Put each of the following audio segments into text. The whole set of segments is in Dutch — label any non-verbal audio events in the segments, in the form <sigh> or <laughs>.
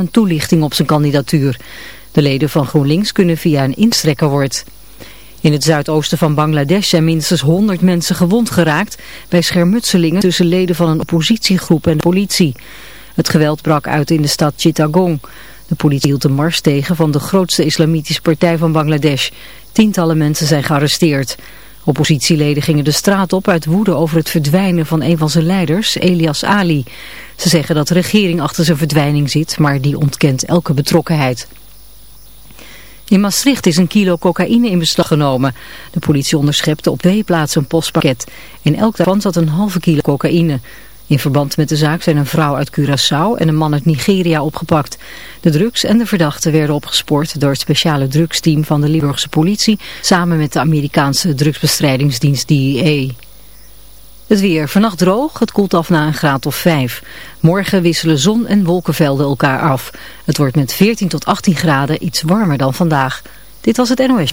een toelichting op zijn kandidatuur. De leden van GroenLinks kunnen via een instrekker worden. In het zuidoosten van Bangladesh zijn minstens 100 mensen gewond geraakt bij schermutselingen tussen leden van een oppositiegroep en de politie. Het geweld brak uit in de stad Chittagong. De politie hield de mars tegen van de grootste islamitische partij van Bangladesh. Tientallen mensen zijn gearresteerd. Oppositieleden gingen de straat op uit woede over het verdwijnen van een van zijn leiders, Elias Ali. Ze zeggen dat de regering achter zijn verdwijning zit, maar die ontkent elke betrokkenheid. In Maastricht is een kilo cocaïne in beslag genomen. De politie onderschepte op twee plaatsen een postpakket. In elk daarvan zat een halve kilo cocaïne. In verband met de zaak zijn een vrouw uit Curaçao en een man uit Nigeria opgepakt. De drugs en de verdachten werden opgespoord door het speciale drugsteam van de Limburgse politie samen met de Amerikaanse drugsbestrijdingsdienst DEA. Het weer. Vannacht droog, het koelt af na een graad of 5. Morgen wisselen zon en wolkenvelden elkaar af. Het wordt met 14 tot 18 graden iets warmer dan vandaag. Dit was het NOS.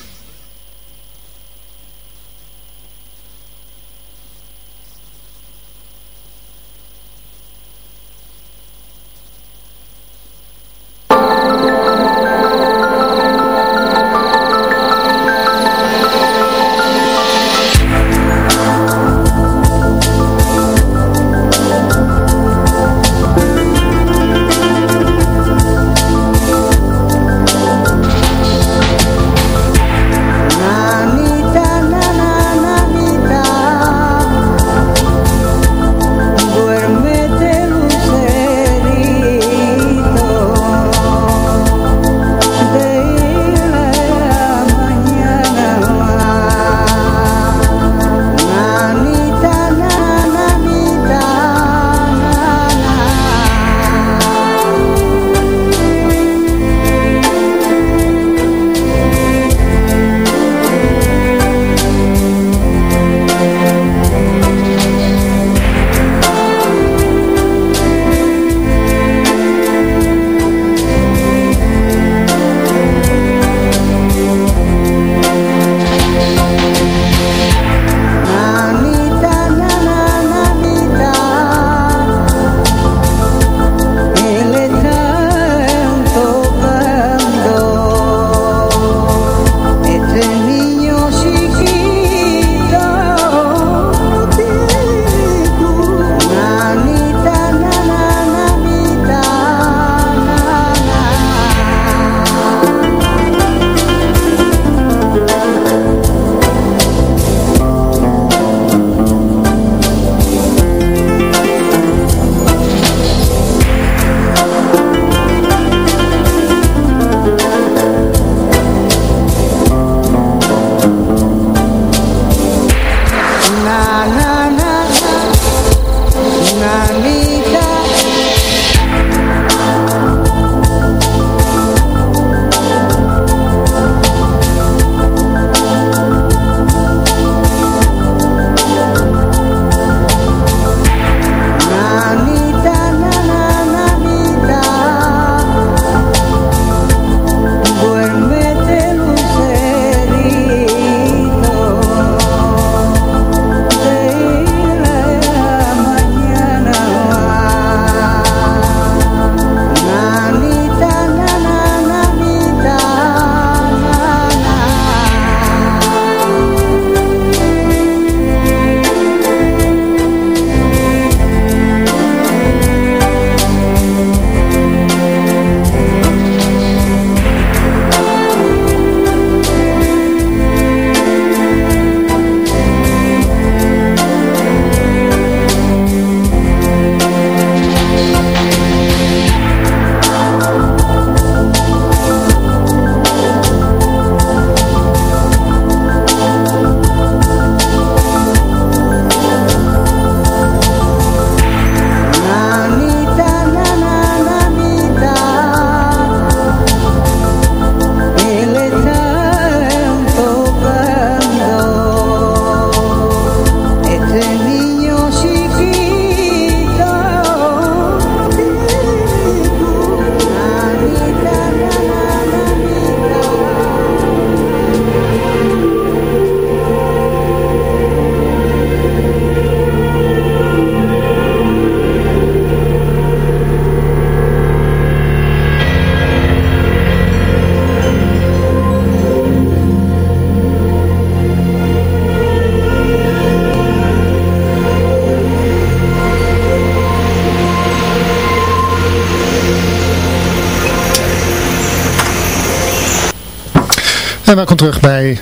En welkom terug bij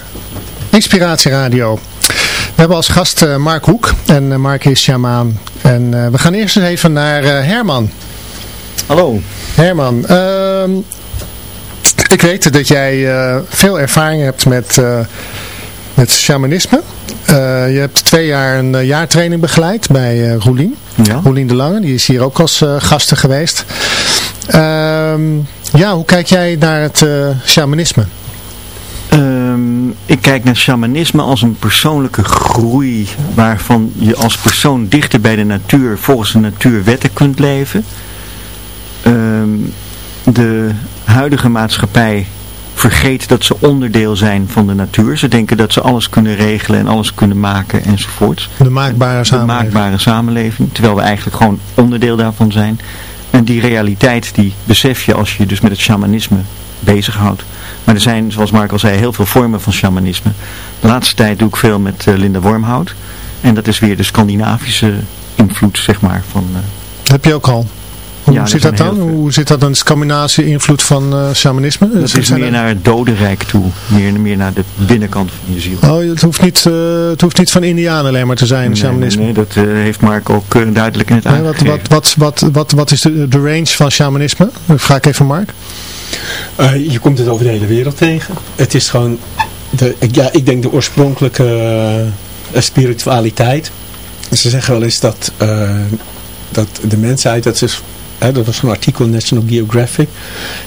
Inspiratie Radio. We hebben als gast uh, Mark Hoek en uh, Mark is shamaan. En uh, we gaan eerst eens even naar Herman. Hallo. Herman, ehm, ik weet dat jij veel ervaring hebt met, met shamanisme. je hebt twee jaar een jaartraining begeleid bij Roelien. Ja. Roelien de Lange, die is hier ook als gasten geweest. Ehm, ja, hoe kijk jij naar het shamanisme? Um, ik kijk naar shamanisme als een persoonlijke groei waarvan je als persoon dichter bij de natuur volgens de natuurwetten kunt leven. Um, de huidige maatschappij vergeet dat ze onderdeel zijn van de natuur. Ze denken dat ze alles kunnen regelen en alles kunnen maken enzovoorts. De maakbare samenleving. De maakbare samenleving, terwijl we eigenlijk gewoon onderdeel daarvan zijn. En die realiteit die besef je als je dus met het shamanisme bezighoudt. Maar er zijn, zoals Mark al zei, heel veel vormen van shamanisme. De laatste tijd doe ik veel met uh, Linda Wormhout. En dat is weer de Scandinavische invloed, zeg maar. Van, uh... Heb je ook al? Hoe ja, zit dat dan? Hoe zit dat dan, de combinatie invloed van uh, shamanisme? Dat is meer naar het dodenrijk toe. Meer, meer naar de binnenkant van je ziel. Oh, het hoeft niet, uh, het hoeft niet van Indianen alleen maar te zijn, nee, shamanisme. Nee, dat uh, heeft Mark ook duidelijk in het nee, wat, wat, wat, wat, wat, wat is de, de range van shamanisme? Dat vraag ik even Mark. Uh, je komt het over de hele wereld tegen. Het is gewoon, de, ja, ik denk de oorspronkelijke uh, spiritualiteit. Ze zeggen wel eens dat, uh, dat de mensheid, dat, is, hè, dat was een artikel in National Geographic,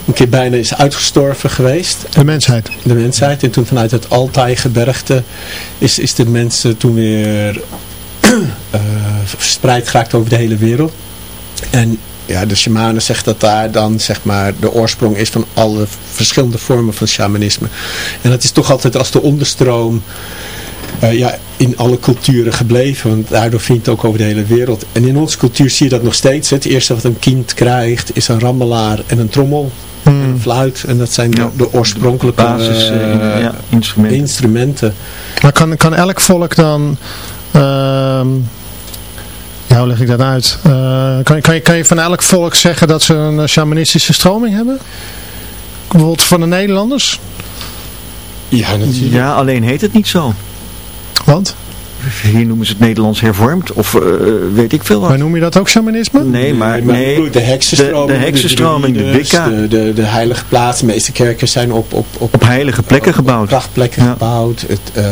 een keer bijna is uitgestorven geweest. De mensheid? De mensheid. En toen vanuit het Altai-gebergte is, is de mensen toen weer <clears throat> verspreid geraakt over de hele wereld. En ja, de shamanen zegt dat daar dan zeg maar de oorsprong is van alle verschillende vormen van shamanisme. En dat is toch altijd als de onderstroom uh, ja, in alle culturen gebleven. Want daardoor vindt het ook over de hele wereld. En in onze cultuur zie je dat nog steeds. Het eerste wat een kind krijgt is een rammelaar en een trommel. Hmm. En een fluit. En dat zijn de, de oorspronkelijke Basis, uh, ja, instrumenten. instrumenten. Maar kan, kan elk volk dan... Uh, ja, hoe leg ik dat uit? Uh, kan, kan, je, kan je van elk volk zeggen dat ze een shamanistische stroming hebben? Bijvoorbeeld van de Nederlanders? Ja, natuurlijk. Ja, alleen heet het niet zo. Want? Hier noemen ze het Nederlands hervormd, of uh, weet ik veel wat. Maar noem je dat ook shamanisme? Nee, maar, nee, de heksenstroming, de, de, heksenstroming, de, de Wicca. De, de, de, heilige plaats, de meeste kerken zijn op... Op, op, op heilige plekken gebouwd. Krachtplekken gebouwd, het, uh,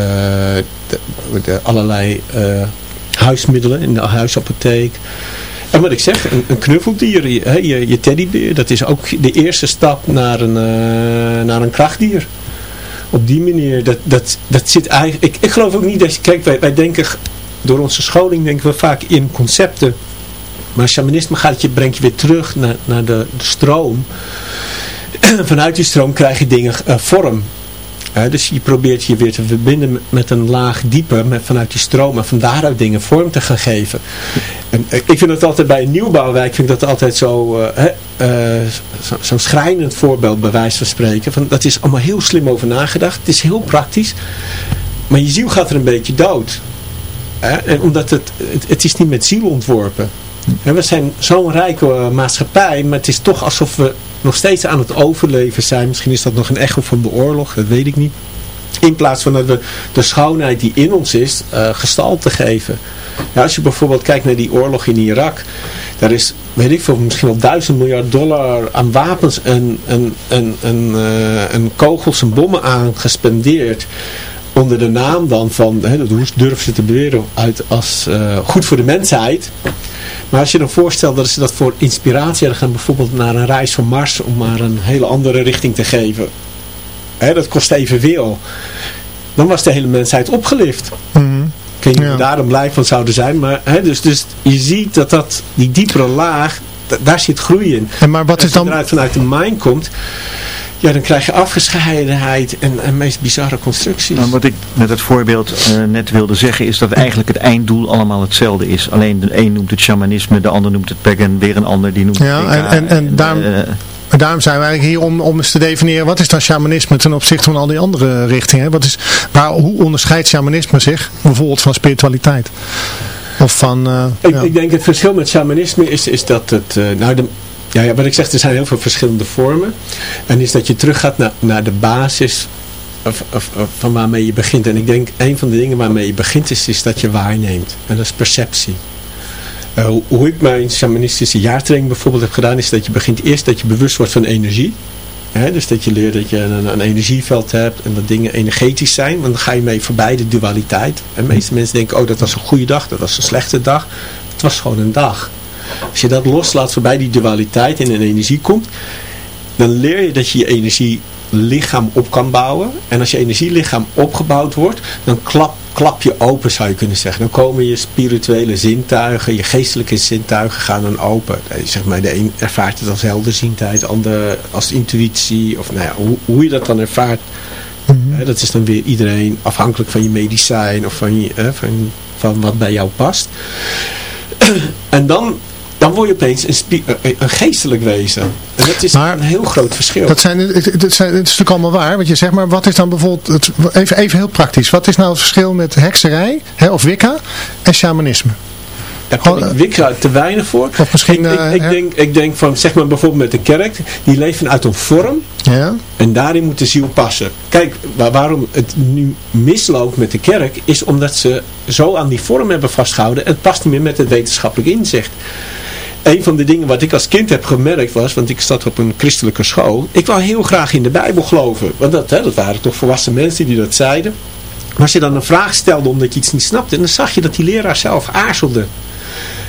de, allerlei huismiddelen in de huisapotheek. En wat ik zeg, een, een knuffeldier, je, je, je, teddybeer, dat is ook de eerste stap naar een, uh, naar een krachtdier. Op die manier, dat, dat, dat zit eigenlijk... Ik, ik geloof ook niet dat je... Kijk, wij, wij denken, door onze scholing denken we vaak in concepten. Maar shamanisme gaat je, brengt je weer terug naar, naar de, stroom. <clears throat> Vanuit die stroom krijg je dingen uh, vorm dus je probeert je weer te verbinden met een laag dieper met, vanuit die stroom en van daaruit dingen vorm te gaan geven. En, eh, ik vind het altijd bij een nieuwbouwwijk vind ik dat altijd zo, uh, zo'n zo schrijnend voorbeeld bij wijze van spreken. Dat is allemaal heel slim over nagedacht. Het is heel praktisch. Maar je ziel gaat er een beetje dood. En omdat het, het, het is niet met ziel ontworpen. we zijn zo'n rijke maatschappij, maar het is toch alsof we nog steeds aan het overleven zijn. Misschien is dat nog een echo van de oorlog, dat weet ik niet. In plaats van dat we de schoonheid die in ons is, uh, gestalte geven. Ja, als je bijvoorbeeld kijkt naar die oorlog in Irak. Daar is, weet ik veel, misschien wel duizend miljard dollar aan wapens en, en, en, en, uh, en kogels en bommen aan gespendeerd onder de naam dan van, hè, dat hoe durven ze te beweren, uit als uh, goed voor de mensheid. Maar als je dan voorstelt dat ze dat voor inspiratie hadden gaan, bijvoorbeeld naar een reis van Mars, om maar een hele andere richting te geven. Hè, dat kost evenveel. Dan was de hele mensheid opgelift. Mm -hmm. Ik weet niet ja. daar dan blij van zouden zijn. Maar, hè, dus, dus je ziet dat, dat die diepere laag, daar zit groei in. En maar wat is dan... Vanuit de mind komt, ja, dan krijg je afgescheidenheid en, en meest bizarre constructies. Nou, wat ik met het voorbeeld uh, net wilde zeggen is dat eigenlijk het einddoel allemaal hetzelfde is. Alleen de een noemt het shamanisme, de ander noemt het pagan, weer een ander die noemt het Ja, en, en, en, daarom... Uh, daarom zijn we eigenlijk hier om, om eens te definiëren wat is dan shamanisme ten opzichte van al die andere richtingen. Wat is, waar, hoe onderscheidt shamanisme zich bijvoorbeeld van spiritualiteit? Of van, uh, ik, ja. ik, denk het verschil met shamanisme is, is dat het, uh, nou de, ja, ja, wat ik zeg, er zijn heel veel verschillende vormen. En is dat je teruggaat naar, naar de basis of, of, of van waarmee je begint. En ik denk, een van de dingen waarmee je begint is, is dat je waarneemt. En dat is perceptie. Uh, hoe, ik mijn shamanistische jaartraining bijvoorbeeld heb gedaan, is dat je begint eerst dat je bewust wordt van energie. Hè, dus dat je leert dat je een, een, energieveld hebt en dat dingen energetisch zijn. Want dan ga je mee voorbij de dualiteit. En de meeste mensen denken, oh dat was een goede dag, dat was een slechte dag. Het was gewoon een dag. Als je dat loslaat voorbij die dualiteit en in energie komt, dan leer je dat je je energielichaam op kan bouwen. En als je energielichaam opgebouwd wordt, dan klap, klap je open zou je kunnen zeggen. Dan komen je spirituele zintuigen, je geestelijke zintuigen gaan dan open. Zeg maar, de een ervaart het als helderziendheid, de ander als intuïtie. Of nou ja, hoe, hoe je dat dan ervaart, hè, dat is dan weer iedereen afhankelijk van je medicijn of van, je, hè, van, van wat bij jou past. <clears throat> en dan dan word je opeens een, een geestelijk wezen. En dat is een heel groot verschil. Dat, zijn, dat, zijn, dat is natuurlijk allemaal waar. Want je zegt maar, wat is dan bijvoorbeeld, het, even, even heel praktisch. Wat is nou het verschil met hekserij hè, of wicca en shamanisme? Daar kan ik Wicca te weinig voor. Of misschien, ik, ik, ik denk, ik denk van, zeg maar bijvoorbeeld met de kerk, die leven uit een vorm. Ja. En daarin moet de ziel passen. Kijk, waar, waarom het nu misloopt met de kerk, is omdat ze zo aan die vorm hebben vastgehouden. Het past niet meer met het wetenschappelijk inzicht een van de dingen wat ik als kind heb gemerkt was, want ik zat op een christelijke school, ik wou heel graag in de Bijbel geloven. Want dat, hè, dat waren toch volwassen mensen die dat zeiden. Maar als je dan een vraag stelde omdat je iets niet snapte, dan zag je dat die leraar zelf aarzelde.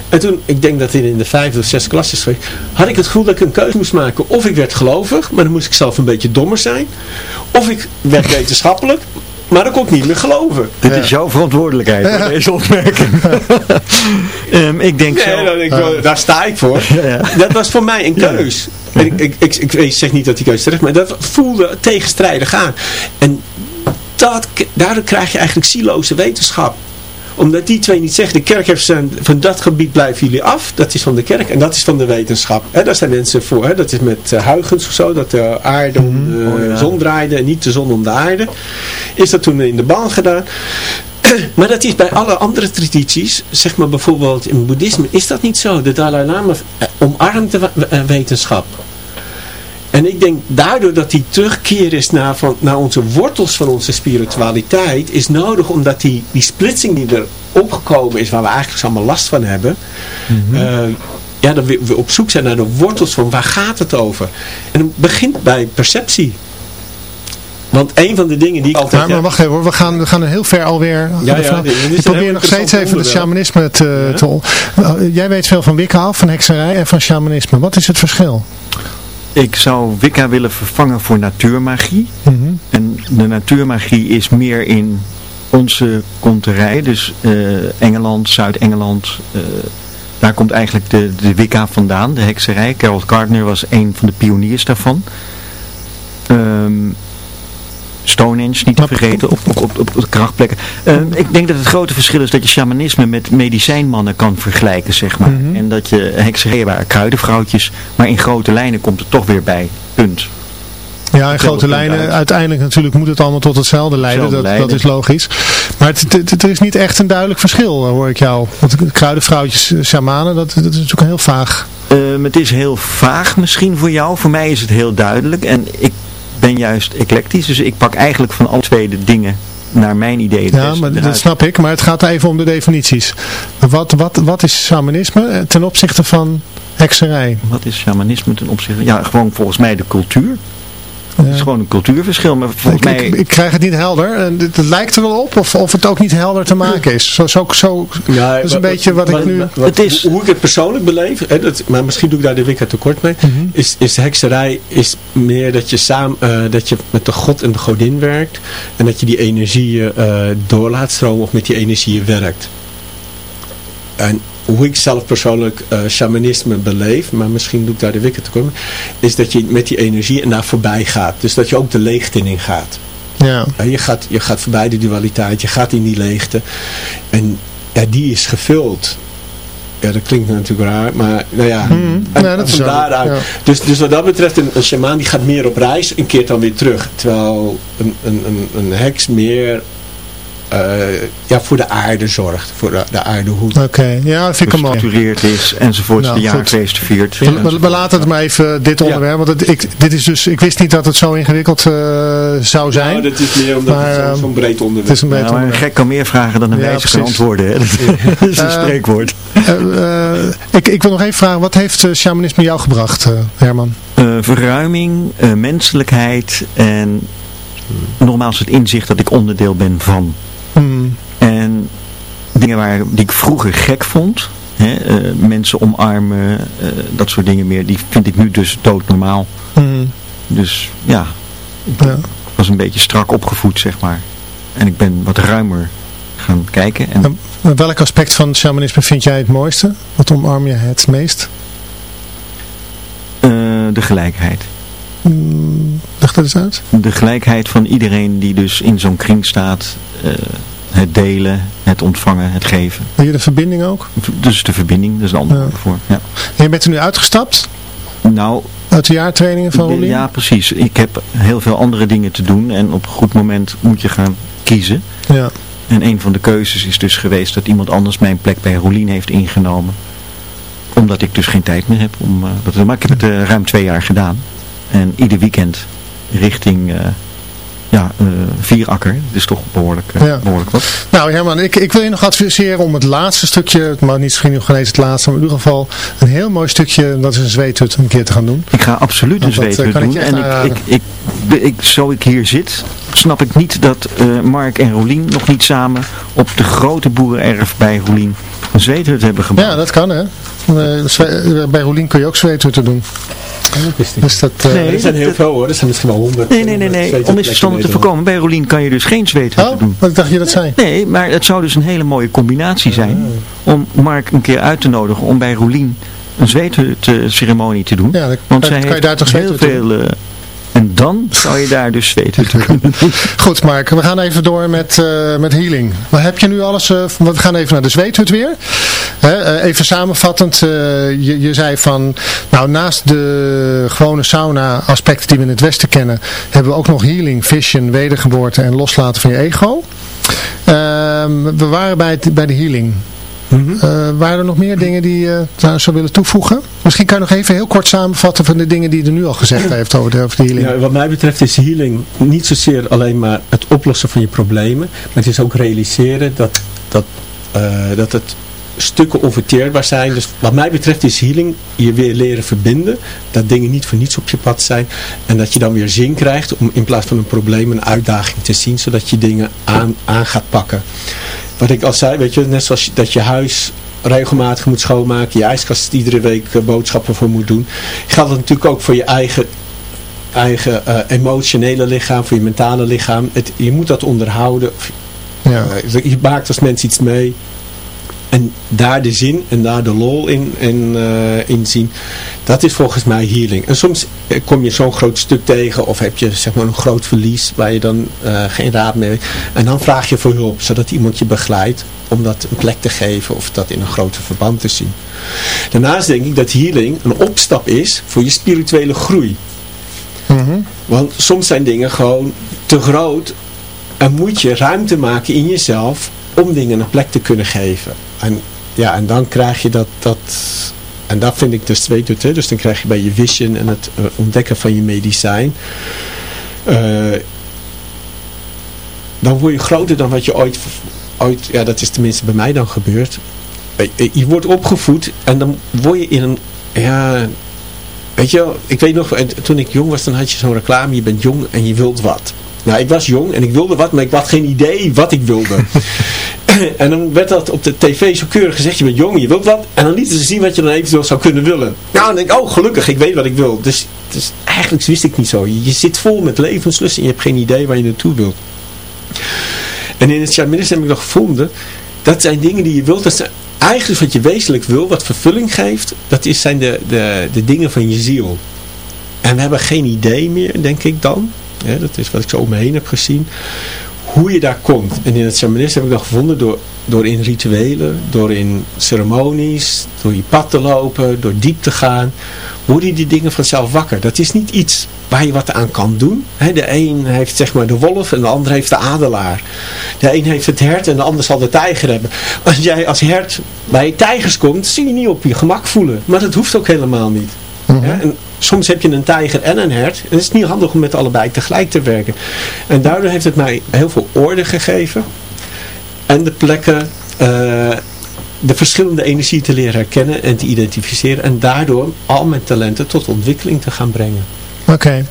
En toen, ik denk dat in de vijfde of zesde klas is had ik het gevoel dat ik een keuze moest maken. Of ik werd gelovig, maar dan moest ik zelf een beetje dommer zijn. Of ik werd <laughs> wetenschappelijk, maar dat kon ik niet meer geloven. Dit is jouw verantwoordelijkheid deze <laughs> opmerking. um, <laughs> ik denk nee, zo... ik, daar sta ik voor. <laughs> Dat was voor mij een keus. Ik, ik, ik, ik, zeg niet dat die keuze terecht, maar dat voelde tegenstrijdig aan. En dat, daardoor krijg je eigenlijk sieloze wetenschap omdat die twee niet zeggen, de kerk heeft zijn, van dat gebied blijven jullie af. Dat is van de kerk en dat is van de wetenschap. He, daar zijn mensen voor. He, dat is met uh, Huygens of zo, dat de aarde om de oh, zon draaide en niet de zon om de aarde. Is dat toen in de baan gedaan. <clears throat> Maar dat is bij alle andere tradities, zeg maar bijvoorbeeld in boeddhisme, is dat niet zo. De Dalai Lama eh, omarmt de eh, wetenschap. En ik denk daardoor dat die terugkeer is naar, van, naar onze wortels van onze spiritualiteit is nodig omdat die, die splitsing die er opgekomen is waar we eigenlijk allemaal last van hebben. Mm ja, dat we, op zoek zijn naar de wortels van waar gaat het over. En het begint bij perceptie. Want een van de dingen die ik altijd... Maar, maar wacht even hoor, we gaan, we gaan er heel ver alweer. Ja, ja, ik probeer nog steeds even het shamanisme te, te... Jij weet veel van Wicca af, van hekserij en van shamanisme. Wat is het verschil? Ik zou Wicca willen vervangen voor natuurmagie. Mhm. En de natuurmagie is meer in onze konterij. Dus uh, Engeland, Zuid-Engeland. Uh, daar komt eigenlijk de, de Wicca vandaan, de hekserij. Carol Gardner was een van de pioniers daarvan. Um, Stonehenge niet te vergeten, op, op, op, krachtplekken. Uh, ik denk dat het grote verschil is dat je shamanisme met medicijnmannen kan vergelijken, zeg maar. Mhm. En dat je hekserij waren kruidenvrouwtjes, maar in grote lijnen komt het toch weer bij. Punt. Ja, in grote lijnen, uiteindelijk natuurlijk moet het allemaal tot hetzelfde leiden, dat, dat is logisch. Maar het, er is niet echt een duidelijk verschil, hoor ik jou. Want kruidenvrouwtjes, eh, shamanen, dat, dat is natuurlijk heel vaag. Um, het is heel vaag misschien voor jou, voor mij is het heel duidelijk. En ik ben juist eclectisch. Dus ik pak eigenlijk van alle twee de dingen naar mijn idee. Ja, maar dat snap ik. Maar het gaat even om de definities. Wat, wat, wat is shamanisme ten opzichte van hekserij? Wat is shamanisme ten opzichte? Ja, gewoon volgens mij de cultuur. Het is gewoon een cultuurverschil. Maar volgens ik, mij... Ik, ik, krijg het niet helder. Het, het, lijkt er wel op of, of het ook niet helder te maken is. Zo, zo, zo, ja, dat is een beetje wat ik nu... het is... Hoe ik het persoonlijk beleef, hè, dat, maar misschien doe ik daar de Wicca tekort mee, mm -hmm. is, is hekserij is meer dat je, samen, uh, dat je met de god en de godin werkt. En dat je die energieën uh, door laat stromen of met die energieën werkt. En hoe ik zelf persoonlijk uh, shamanisme beleef, maar misschien doe ik daar de wikken te komen, is dat je met die energie en daar voorbij gaat. Dus dat je ook de leegte in gaat. Ja. je, gaat, je gaat voorbij de dualiteit, je gaat in die leegte. En ja, die is gevuld. Ja, dat klinkt natuurlijk raar, maar nou ja, hmm. en, ja dat van daaruit. Ja. Dus, dus wat dat betreft, een, een shamaan die gaat meer op reis en keert dan weer terug. Terwijl een, een, een, een heks meer eh, ja, voor de aarde zorgt. Voor de, de aardehoed. Oké, ja, dat vind ik hem mooi. gestructureerd is enzovoort, Nou, de jaarfeest viert. We, we- we laten het maar even dit onderwerp, want het, ik, dit is dus, ik wist niet dat het zo ingewikkeld eh, zou zijn. Nou, dat is meer omdat Maar, het zo- ehm, zo'n breed het onderwerp is een is. beetje Ja, maar een onderwerp. gek kan meer vragen dan een Ja, wijze kan antwoorden. Hè? <laughs> Dat is een Eh, spreekwoord. Eh, eh, ik, ik wil nog even vragen, wat heeft eh, shamanisme jou gebracht, eh, Herman? Eh, verruiming, eh, menselijkheid en nogmaals het inzicht dat ik onderdeel ben van. En dingen waar, die ik vroeger gek vond, hè, eh, mensen omarmen, eh, dat soort dingen meer, die vind ik nu dus doodnormaal. hmm, Dus ja, ja. ik was een beetje strak opgevoed zeg maar. En ik ben wat ruimer gaan kijken. En En Welk aspect van shamanisme vind jij het mooiste? Wat omarm je het meest? eh, de gelijkheid. Hmm, leg dat eens uit. De gelijkheid van iedereen die dus in zo'n kring staat. Eh, het delen, het ontvangen, het geven. Wil je de verbinding ook? Dus de verbinding, dat is een ander Ja. voor. Ja. En je bent er nu uitgestapt Nou, uit de jaartrainingen van Rolien? ja precies. Ik heb heel veel andere dingen te doen. En op een goed moment moet je gaan kiezen. Ja. En een van de keuzes is dus geweest dat iemand anders mijn plek bij Rolien heeft ingenomen. Omdat ik dus geen tijd meer heb om eh, dat te doen. Maar ik heb het eh, ruim twee jaar gedaan. En ieder weekend richting eh, ja, eh Vierakker. Dat is toch behoorlijk, eh, Ja. behoorlijk wat. Nou Herman, ik, ik wil je nog adviseren om het laatste stukje, het mag niet misschien nog eens het laatste, maar in ieder geval een heel mooi stukje, dat is een zweethut, een keer te gaan doen. Ik ga absoluut een eh, zweethut ik doen. En ik, ik, ik, ik, zo ik hier zit, snap ik niet dat Mark en Rolien nog niet samen op de grote boerenerf bij Rolien een zweethut hebben gebouwd. Ja, dat kan hè. Bij Rolien kun je ook zweethutten doen. Dat. Dus dat, eh, Nee. Er zijn heel veel hoor, er zijn misschien wel honderd. Nee, nee, nee, nee. Om misverstanden te voorkomen. Bij Rolien kan je dus geen zweethut Oh, doen. wat dacht je dat zei? Nee, maar het zou dus een hele mooie combinatie zijn om Mark een keer uit te nodigen om bij Rolien een zweethut-ceremonie te doen. Ja, Want zij kan je heeft daar toch heel veel... en dan zou je daar dus zweethutten kunnen doen. <laughs> Goed Mark, we gaan even door met, eh, met healing. Maar heb je nu alles, eh, we gaan even naar de zweethut weer. Hè, eh, even samenvattend, je, je zei van, nou naast de gewone sauna aspecten die we in het Westen kennen, hebben we ook nog healing, vision, wedergeboorte en loslaten van je ego. Ehm, we waren bij, bij de healing. Eh, waren er nog meer dingen die je daar zou willen toevoegen? Misschien kan je nog even heel kort samenvatten van de dingen die je er nu al gezegd <clears throat> heeft over de, over de healing. Ja, wat mij betreft is healing niet zozeer alleen maar het oplossen van je problemen, maar het is ook realiseren dat, dat, eh, dat het stukken onverteerbaar zijn. Dus wat mij betreft is healing je weer leren verbinden, dat dingen niet voor niets op je pad zijn en dat je dan weer zin krijgt om in plaats van een probleem een uitdaging te zien, zodat je dingen aan, aan gaat pakken. Wat ik al zei, weet je, net zoals je- dat je huis regelmatig moet schoonmaken, je ijskast iedere week eh, boodschappen voor moet doen, geldt dat natuurlijk ook voor je eigen eigen eh, emotionele lichaam, voor je mentale lichaam. Het, je moet dat onderhouden. Ja. Eh, je maakt als mens iets mee. En daar de zin en daar de lol in, in, eh, in zien. Dat is volgens mij healing. En soms eh, kom je zo'n groot stuk tegen. Of heb je zeg maar een groot verlies waar je dan eh, geen raad mee hebt. En dan vraag je voor hulp. Zodat iemand je begeleidt. Om dat een plek te geven. Of dat in een groter verband te zien. Daarnaast denk ik dat healing een opstap is voor je spirituele groei. Mhm. Want soms zijn dingen gewoon te groot en moet je ruimte maken in jezelf om dingen een plek te kunnen geven. En, ja, en dan krijg je dat, dat en dat vind ik dus twee doet, hè. dus dan krijg je bij je vision en het eh, ontdekken van je medicijn, eh, dan word je groter dan wat je ooit, ooit, ja dat is tenminste bij mij dan gebeurd. Eh, Je wordt opgevoed en dan word je in een, ja, Weet je wel, ik weet nog, en toen ik jong was, dan had je zo'n reclame, je bent jong en je wilt wat. Nou, ik was jong en ik wilde wat, maar ik had geen idee wat ik wilde. <laughs> en dan werd dat op de tv zo keurig gezegd, je bent jong, je wilt wat. En dan lieten ze zien wat je dan eventueel zou kunnen willen. Nou, dan denk ik, oh gelukkig, ik weet wat ik wil. Dus, dus eigenlijk wist ik niet zo. Je, zit vol met levenslust en je hebt geen idee waar je naartoe wilt. En in het shamanisme heb ik nog gevonden, dat zijn dingen die je wilt, dat zijn eigenlijk wat je wezenlijk wil, wat vervulling geeft, dat is, zijn de, de, de dingen van je ziel. En we hebben geen idee meer, denk ik dan, dat is wat ik zo om me heen heb gezien, hoe je daar komt. En in het shamanisme heb ik dat gevonden door, door in rituelen, door in ceremonies, door je pad te lopen, door diep te gaan. Word je die dingen vanzelf wakker. Dat is niet iets waar je wat aan kan doen. de een heeft zeg maar de wolf en de ander heeft de adelaar. De een heeft het hert en de ander zal de tijger hebben. Als jij als hert bij tijgers komt, zie je niet op je gemak voelen. Maar dat hoeft ook helemaal niet. Mhm. en soms heb je een tijger en een hert. En het is niet handig om met allebei tegelijk te werken. En daardoor heeft het mij heel veel orde gegeven. En de plekken... Uh, de verschillende energie te leren herkennen en te identificeren. En daardoor al mijn talenten tot ontwikkeling te gaan brengen. Oké.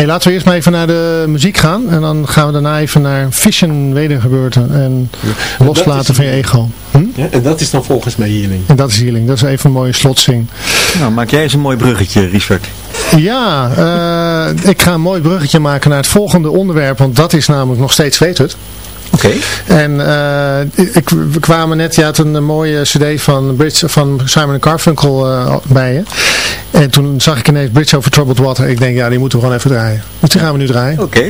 Hey, laten we eerst maar even naar de muziek gaan. En dan gaan we daarna even naar vision wedergebeurten. En loslaten van je ego. Hm? Ja, en dat is dan volgens mij healing. En dat is healing. Dat is even een mooie slotzing. Nou, maak jij eens een mooi bruggetje, Richard. Ja, uh, ik ga een mooi bruggetje maken naar het volgende onderwerp. Want dat is namelijk nog steeds weet het. Oké. En uh, ik, we kwamen net, je had een mooie cd van, Bridge, van Simon Carfunkel uh, bij je. En toen zag ik ineens Bridge over Troubled Water. Ik denk, ja, die moeten we gewoon even draaien. Dus die gaan we nu draaien. Oké.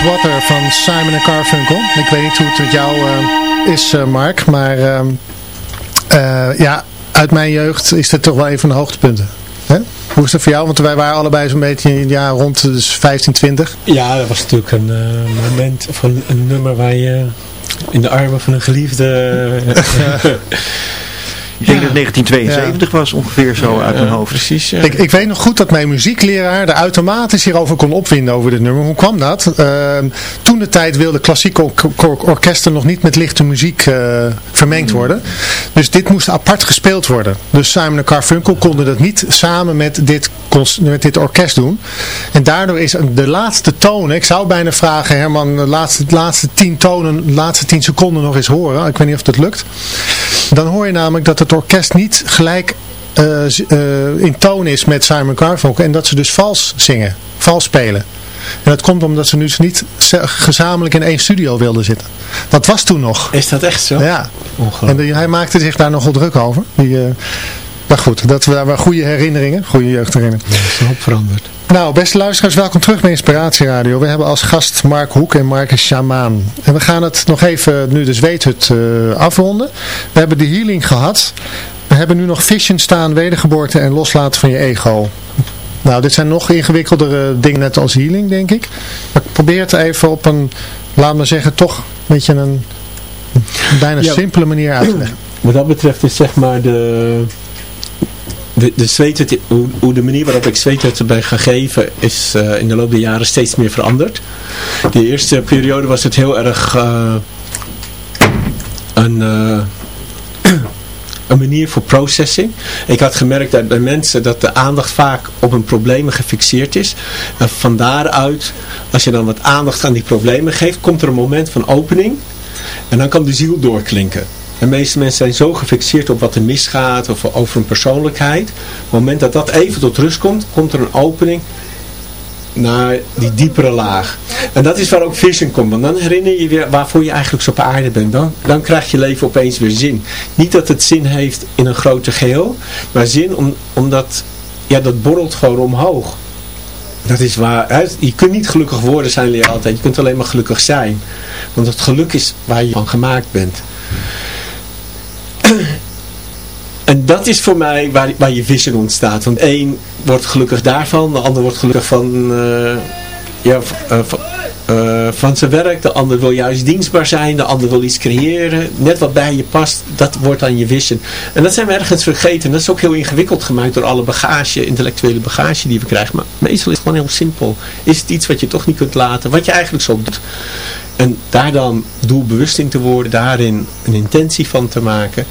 Water van Simon en Carfunkel. Ik weet niet hoe het met jou uh, is, uh, Mark, maar uh, ja, uit mijn jeugd is dit toch wel een van de hoogtepunten. Hè? Hoe is het voor jou? Want wij waren allebei zo'n beetje in ja, rond dus 15, 20. Ja, dat was natuurlijk een moment van een nummer waar je in de armen van een geliefde... <laughs> Ik denk dat het 1972 was ongeveer zo uit mijn hoofd. Precies, ik, ik weet nog goed dat mijn muziekleraar er automatisch hierover kon opwinden over dit nummer. Hoe kwam dat? Uh, toen de tijd wilden klassieke orkesten nog niet met lichte muziek uh, vermengd mm. worden. Dus dit moest apart gespeeld worden. Dus Simon en Carfunkel konden dat niet samen met dit, met dit orkest doen. En daardoor is de laatste tonen, ik zou bijna vragen Herman, de laatste, de laatste tien tonen, de laatste tien seconden nog eens horen. Ik weet niet of dat lukt. Dan hoor je namelijk dat het orkest niet gelijk uh, uh, in toon is met Simon Garfunkel. En dat ze dus vals zingen, vals spelen. En dat komt omdat ze nu niet gezamenlijk in één studio wilden zitten. Dat was toen nog. Is dat echt zo? Ja. En die, hij maakte zich daar nogal druk over. Die, uh, maar goed, dat waren goede herinneringen, goede jeugdherinneringen. Ja, dat is een veranderd. Nou, beste luisteraars, welkom terug bij Inspiratieradio. We hebben als gast Mark Hoek en Marcus Shamaan. En we gaan het nog even, nu de zweethut, uh, afronden. We hebben de healing gehad. We hebben nu nog vision staan, wedergeboorte en loslaten van je ego. Nou, dit zijn nog ingewikkeldere dingen net als healing, denk ik. Maar ik probeer het even op een, laat me zeggen, toch een beetje een, een bijna ja, simpele manier uit te leggen. Wat dat betreft is zeg maar de de, de hoe, hoe, de manier waarop ik zweethut ben gaan geven is uh, in de loop der jaren steeds meer veranderd. De eerste periode was het heel erg uh, een, uh, <clears throat> een manier voor processing. Ik had gemerkt dat bij mensen dat de aandacht vaak op een probleem gefixeerd is. En van daaruit, als je dan wat aandacht aan die problemen geeft, komt er een moment van opening. En dan kan de ziel doorklinken. De meeste mensen zijn zo gefixeerd op wat er misgaat of over een persoonlijkheid. Op het moment dat dat even tot rust komt, komt er een opening naar die diepere laag. En dat is waar ook vision komt. Want dan herinner je weer waarvoor je eigenlijk zo op aarde bent. Dan, dan krijgt je leven opeens weer zin. Niet dat het zin heeft in een groter geheel. Maar zin om, omdat ja, dat borrelt gewoon omhoog. Dat is waar. Je kunt niet gelukkig worden zijn leer altijd. Je kunt alleen maar gelukkig zijn. Want het geluk is waar je van gemaakt bent. En dat is voor mij waar, waar je vision ontstaat. Want één wordt gelukkig daarvan, de ander wordt gelukkig van, uh, ja, van, uh, van zijn werk. De ander wil juist dienstbaar zijn, de ander wil iets creëren. Net wat bij je past, dat wordt dan je vision. En dat zijn we ergens vergeten. Dat is ook heel ingewikkeld gemaakt door alle bagage, intellectuele bagage die we krijgen. Maar meestal is het gewoon heel simpel. Is het iets wat je toch niet kunt laten, wat je eigenlijk zo doet. En daar dan doelbewust in te worden, daarin een intentie van te maken,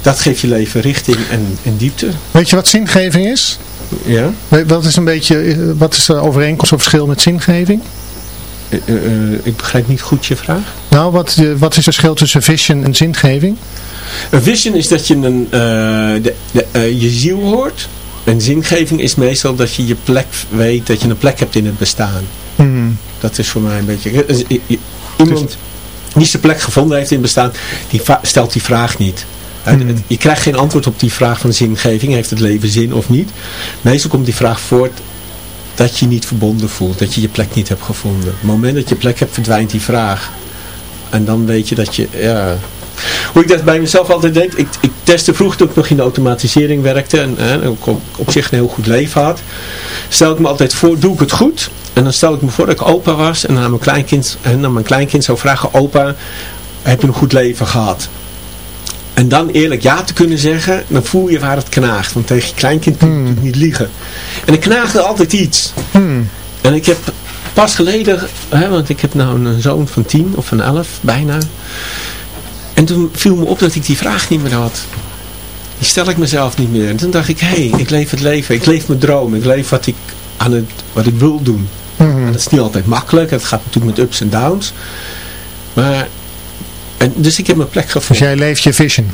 dat geeft je leven richting en, en diepte. Weet je wat zingeving is? Ja. Wat is een beetje, wat is de overeenkomst of verschil met zingeving? Uh, uh, ik begrijp niet goed je vraag. Nou, wat, wat is het verschil tussen vision en zingeving? Een vision is dat je een, de, de, je ziel hoort. En zingeving is meestal dat je je plek weet, dat je een plek hebt in het bestaan. Mm. Dat is voor mij een beetje... Iemand die zijn plek gevonden heeft in het bestaan, die stelt die vraag niet. Hmm. Je krijgt geen antwoord op die vraag van zingeving. Heeft het leven zin of niet? Meestal komt die vraag voort dat je niet verbonden voelt. Dat je je plek niet hebt gevonden. Op het moment dat je plek hebt, verdwijnt die vraag. En dan weet je dat je... Ja, hoe ik dat bij mezelf altijd denk. Ik, ik testte vroeger toen ik nog in de automatisering werkte. En, en op, zich een heel goed leven had. Stel ik me altijd voor, doe ik het goed? En dan stel ik me voor dat ik opa was. En aan mijn kleinkind, en dan mijn kleinkind zou vragen. Opa, heb je een goed leven gehad? En dan eerlijk ja te kunnen zeggen, dan voel je waar het knaagt. Want tegen je kleinkind kun je hmm. niet liegen. En ik knaagde altijd iets. Hmm. En ik heb pas geleden, hè, want ik heb nou een zoon van tien of van elf, bijna. En toen viel me op dat ik die vraag niet meer had. Die stel ik mezelf niet meer. En toen dacht ik, hé, hey, ik leef het leven. Ik leef mijn droom. Ik leef wat ik, aan het, wat ik wil doen. Hmm. dat is niet altijd makkelijk. Het gaat natuurlijk met ups en downs. Maar en, dus ik heb mijn plek gevonden. Dus jij leeft je vision?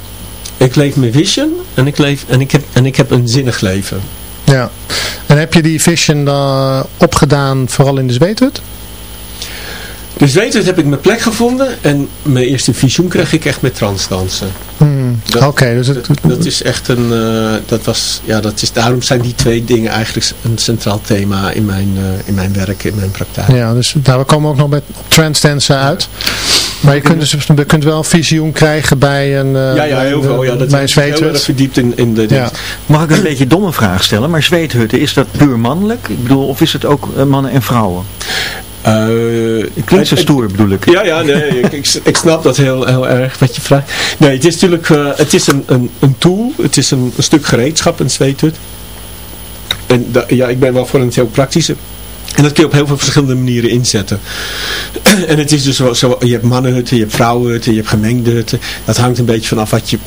Ik leef mijn vision en ik, leef, en ik, heb, en ik heb een zinnig leven. Ja. En heb je die vision dan opgedaan vooral in de zweethut? De zweethut heb ik mijn plek gevonden en mijn eerste visioen kreeg ik echt met transdansen. Hmm. Oké, dus het, dat, dat is echt een, eh, dat was, ja, dat is, daarom zijn die twee dingen eigenlijk een centraal thema in mijn, eh, in mijn werk, in mijn praktijk. ja, dus daar komen we ook nog met op transdance uit. Maar je kunt, dus, je kunt wel een visioen krijgen bij een, eh, ja, ja, heel veel. Ja, dat bij een is heel erg zweethut. verdiept in, in de... Ja. Mag ik een beetje een domme vraag stellen, maar zweethutten, is dat puur mannelijk? Ik bedoel, of is het ook eh, mannen en vrouwen? Eh, Het klinkt zo stoer bedoel ik. Ja, ja, nee, ik, ik, snap dat heel, heel erg wat je vraagt. Nee, het is natuurlijk, eh, het is een, een, een tool, het is een, een stuk gereedschap, een zweethut. En da- ja, ik ben wel voor een heel praktische. En dat kun je op heel veel verschillende manieren inzetten. <clears throat> en het is dus zo, zo je hebt mannenhutten, je hebt vrouwenhutten, je hebt gemengde hutten. Dat hangt een beetje vanaf wat je,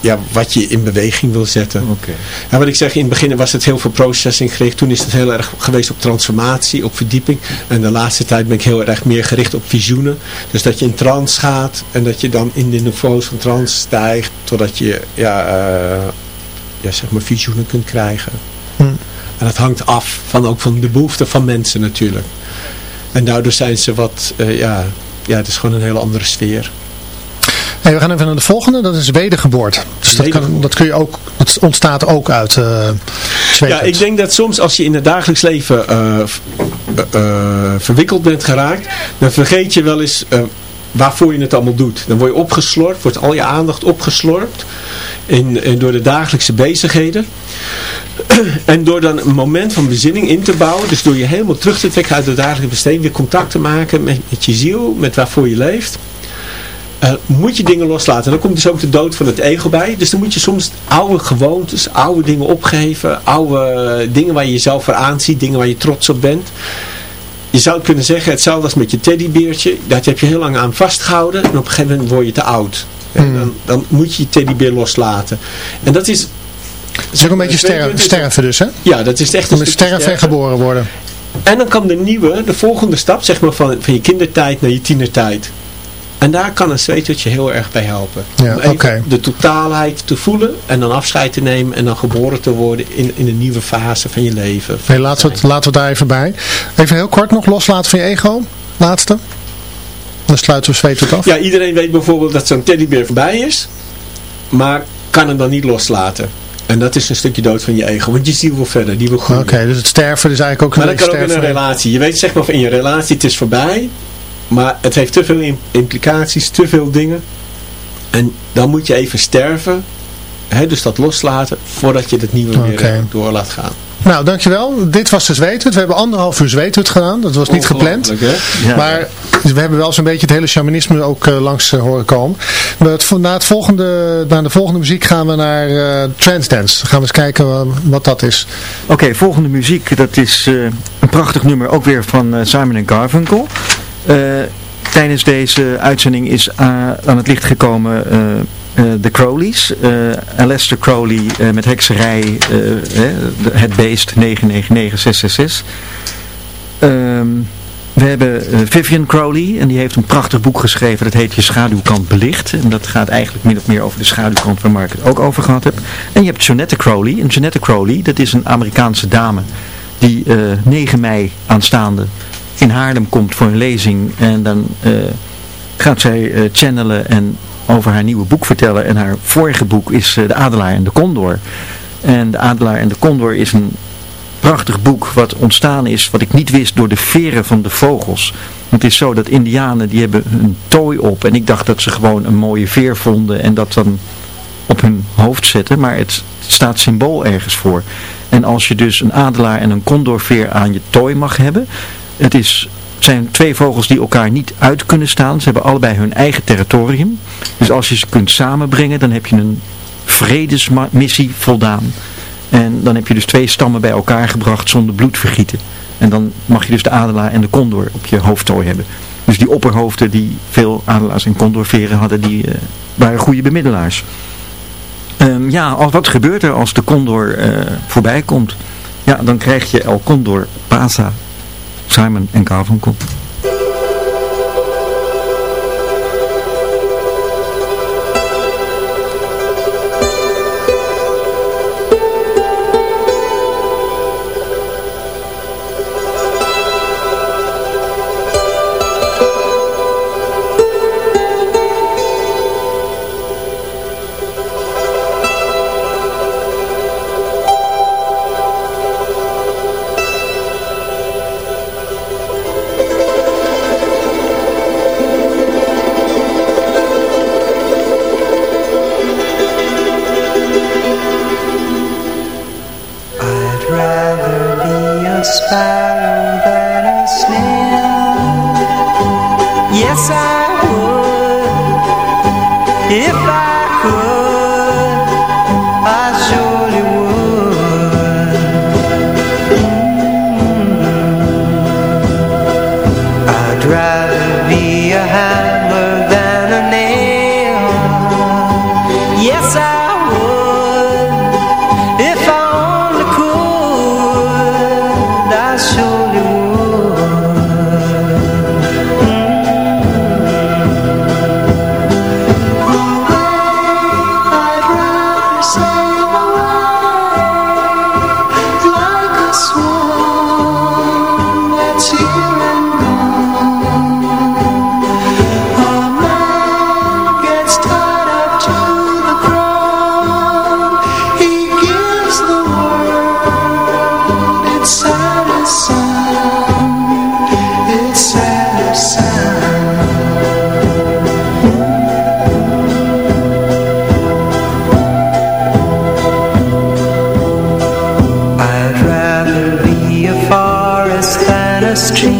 ja, wat je in beweging wil zetten. Oké. En wat ik zeg, in het begin was het heel veel processing gericht. Toen is het heel erg geweest op transformatie, op verdieping. En de laatste tijd ben ik heel erg meer gericht op visioenen. Dus dat je in trance gaat en dat je dan in de niveaus van trance stijgt. Totdat je ja, eh, ja, zeg maar visioenen kunt krijgen. En dat hangt af van, ook van de behoeften van mensen natuurlijk. En daardoor zijn ze wat, eh, ja, ja, het is gewoon een hele andere sfeer. Hey, we gaan even naar de volgende, dat is wedergeboorte. Dus dat, kan, dat, kun je ook, dat ontstaat ook uit zweethut. Ja, ik denk dat soms als je in het dagelijks leven eh, verwikkeld bent geraakt, dan vergeet je wel eens waarvoor je het allemaal doet. Dan word je opgeslorpt, wordt al je aandacht opgeslorpt in, in, door de dagelijkse bezigheden. <clears throat> En door dan een moment van bezinning in te bouwen, dus door je helemaal terug te trekken uit de dagelijkse besteding, weer contact te maken met, met je ziel, met waarvoor je leeft. eh, moet je dingen loslaten. En dan komt dus ook de dood van het ego bij. Dus dan moet je soms oude gewoontes, oude dingen opgeven. Oude dingen waar je jezelf voor aanziet. Dingen waar je trots op bent. Je zou kunnen zeggen, hetzelfde als met je teddybeertje. Dat heb je heel lang aan vastgehouden. En op een gegeven moment word je te oud. En Hmm. dan, dan moet je je teddybeer loslaten. En dat is... Het is ook een beetje sterven, sterven dus, hè? Ja, dat is echt een stukje sterven en geboren worden. En dan kan de nieuwe, de volgende stap, zeg maar van, van je kindertijd naar je tienertijd. En daar kan een zweethutje heel erg bij helpen. Ja, Om de totaalheid te voelen en dan afscheid te nemen en dan geboren te worden in, in een nieuwe fase van je leven. Hey, laten, we het, laten we daar even bij. Even heel kort nog loslaten van je ego. Laatste. Dan sluiten we zweethut af. Ja, iedereen weet bijvoorbeeld dat zo'n teddybeer voorbij is, maar kan hem dan niet loslaten. En dat is een stukje dood van je ego, want je ziel wil verder, die wil groeien. Oké, dus het sterven is eigenlijk ook Maar een dat kan ook in een relatie. Je weet zeg maar van in je relatie, het is voorbij. Maar het heeft te veel im- implicaties, te veel dingen. En dan moet je even sterven. Hè, dus dat loslaten voordat je het nieuwe weer eh, door laat gaan. Nou, dankjewel. Dit was de zweethut. We hebben anderhalf uur zweethut gedaan. Dat was niet gepland. Ja. Maar we hebben wel zo'n beetje het hele shamanisme ook eh, langs eh, horen komen. Maar het, na, het volgende, na de volgende muziek gaan we naar eh Transdance. Dan gaan we eens kijken wat dat is. Oké, volgende muziek. Dat is eh, een prachtig nummer, ook weer van eh, Simon Garfunkel. Eh, tijdens deze uitzending is aan het licht gekomen de Crowleys. eh Aleister Crowley eh, met hekserij, eh, het beest 999666. Ehm we hebben eh, Vivian Crowley en die heeft een prachtig boek geschreven. Dat heet Je schaduwkant belicht. En dat gaat eigenlijk min of meer over de schaduwkant waar Mark het ook over gehad heeft. En je hebt Jeanette Crowley. En Jeanette Crowley, dat is een Amerikaanse dame die eh 9 mei aanstaande in Haarlem komt voor een lezing. En dan eh, gaat zij eh, channelen en over haar nieuwe boek vertellen. En haar vorige boek is eh, De Adelaar en de Condor. En De Adelaar en de Condor is een prachtig boek wat ontstaan is, wat ik niet wist, door de veren van de vogels. Het is zo dat indianen, die hebben hun tooi op. En ik dacht dat ze gewoon een mooie veer vonden en dat dan op hun hoofd zetten. Maar het staat symbool ergens voor. En als je dus een adelaar en een condorveer aan je tooi mag hebben. Het is... Zijn twee vogels die elkaar niet uit kunnen staan. Ze hebben allebei hun eigen territorium. Dus als je ze kunt samenbrengen, dan heb je een vredesmissie voldaan. En dan heb je dus twee stammen bij elkaar gebracht zonder bloedvergieten. En dan mag je dus de adelaar en de condor op je hoofdtooi hebben. Dus die opperhoofden die veel adelaars en condorveren hadden, die eh, waren goede bemiddelaars. Ehm, ja, wat gebeurt er als de condor eh, voorbij komt? Ja, dan krijg je El Condor, Pasa, Simon en Garfunkel. Street.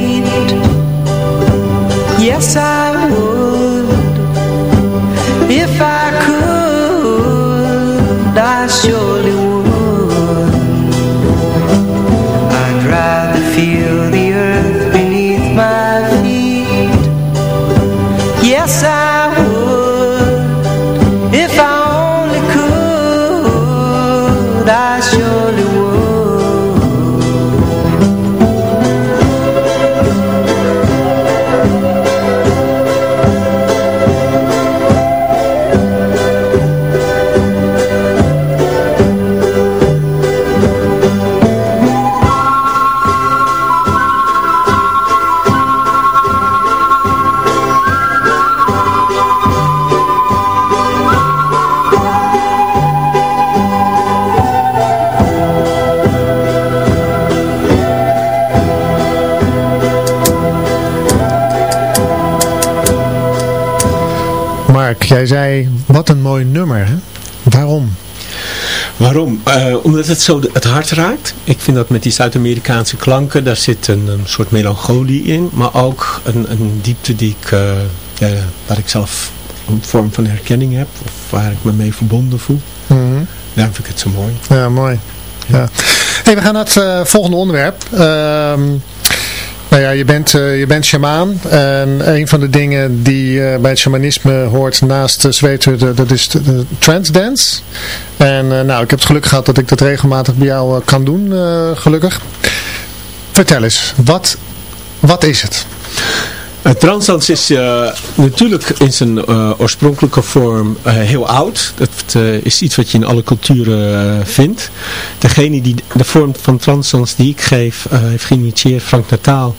Omdat het zo het hart raakt. Ik vind dat met die Zuid-Amerikaanse klanken, daar zit een, een soort melancholie in. Maar ook een, een diepte die ik, ja, waar ik zelf een vorm van herkenning heb. Of waar ik me mee verbonden voel. Mhm. Daarom vind ik het zo mooi. Ja, mooi. Ja. Hey, we gaan naar het eh, volgende onderwerp. Ehm, nou ja, je bent, eh, je bent shamaan. En een van de dingen die eh, bij het shamanisme hoort naast de- dat is de, trance dance. En eh, nou, ik heb het geluk gehad dat ik dat regelmatig bij jou kan doen, gelukkig. Vertel eens, wat, wat is het? Het transdans is eh, natuurlijk in zijn eh, oorspronkelijke vorm eh, heel oud. Dat eh, is iets wat je in alle culturen eh, vindt. Degene die de vorm van transdans die ik geef eh, heeft geïnitieerd, Frank Nataal.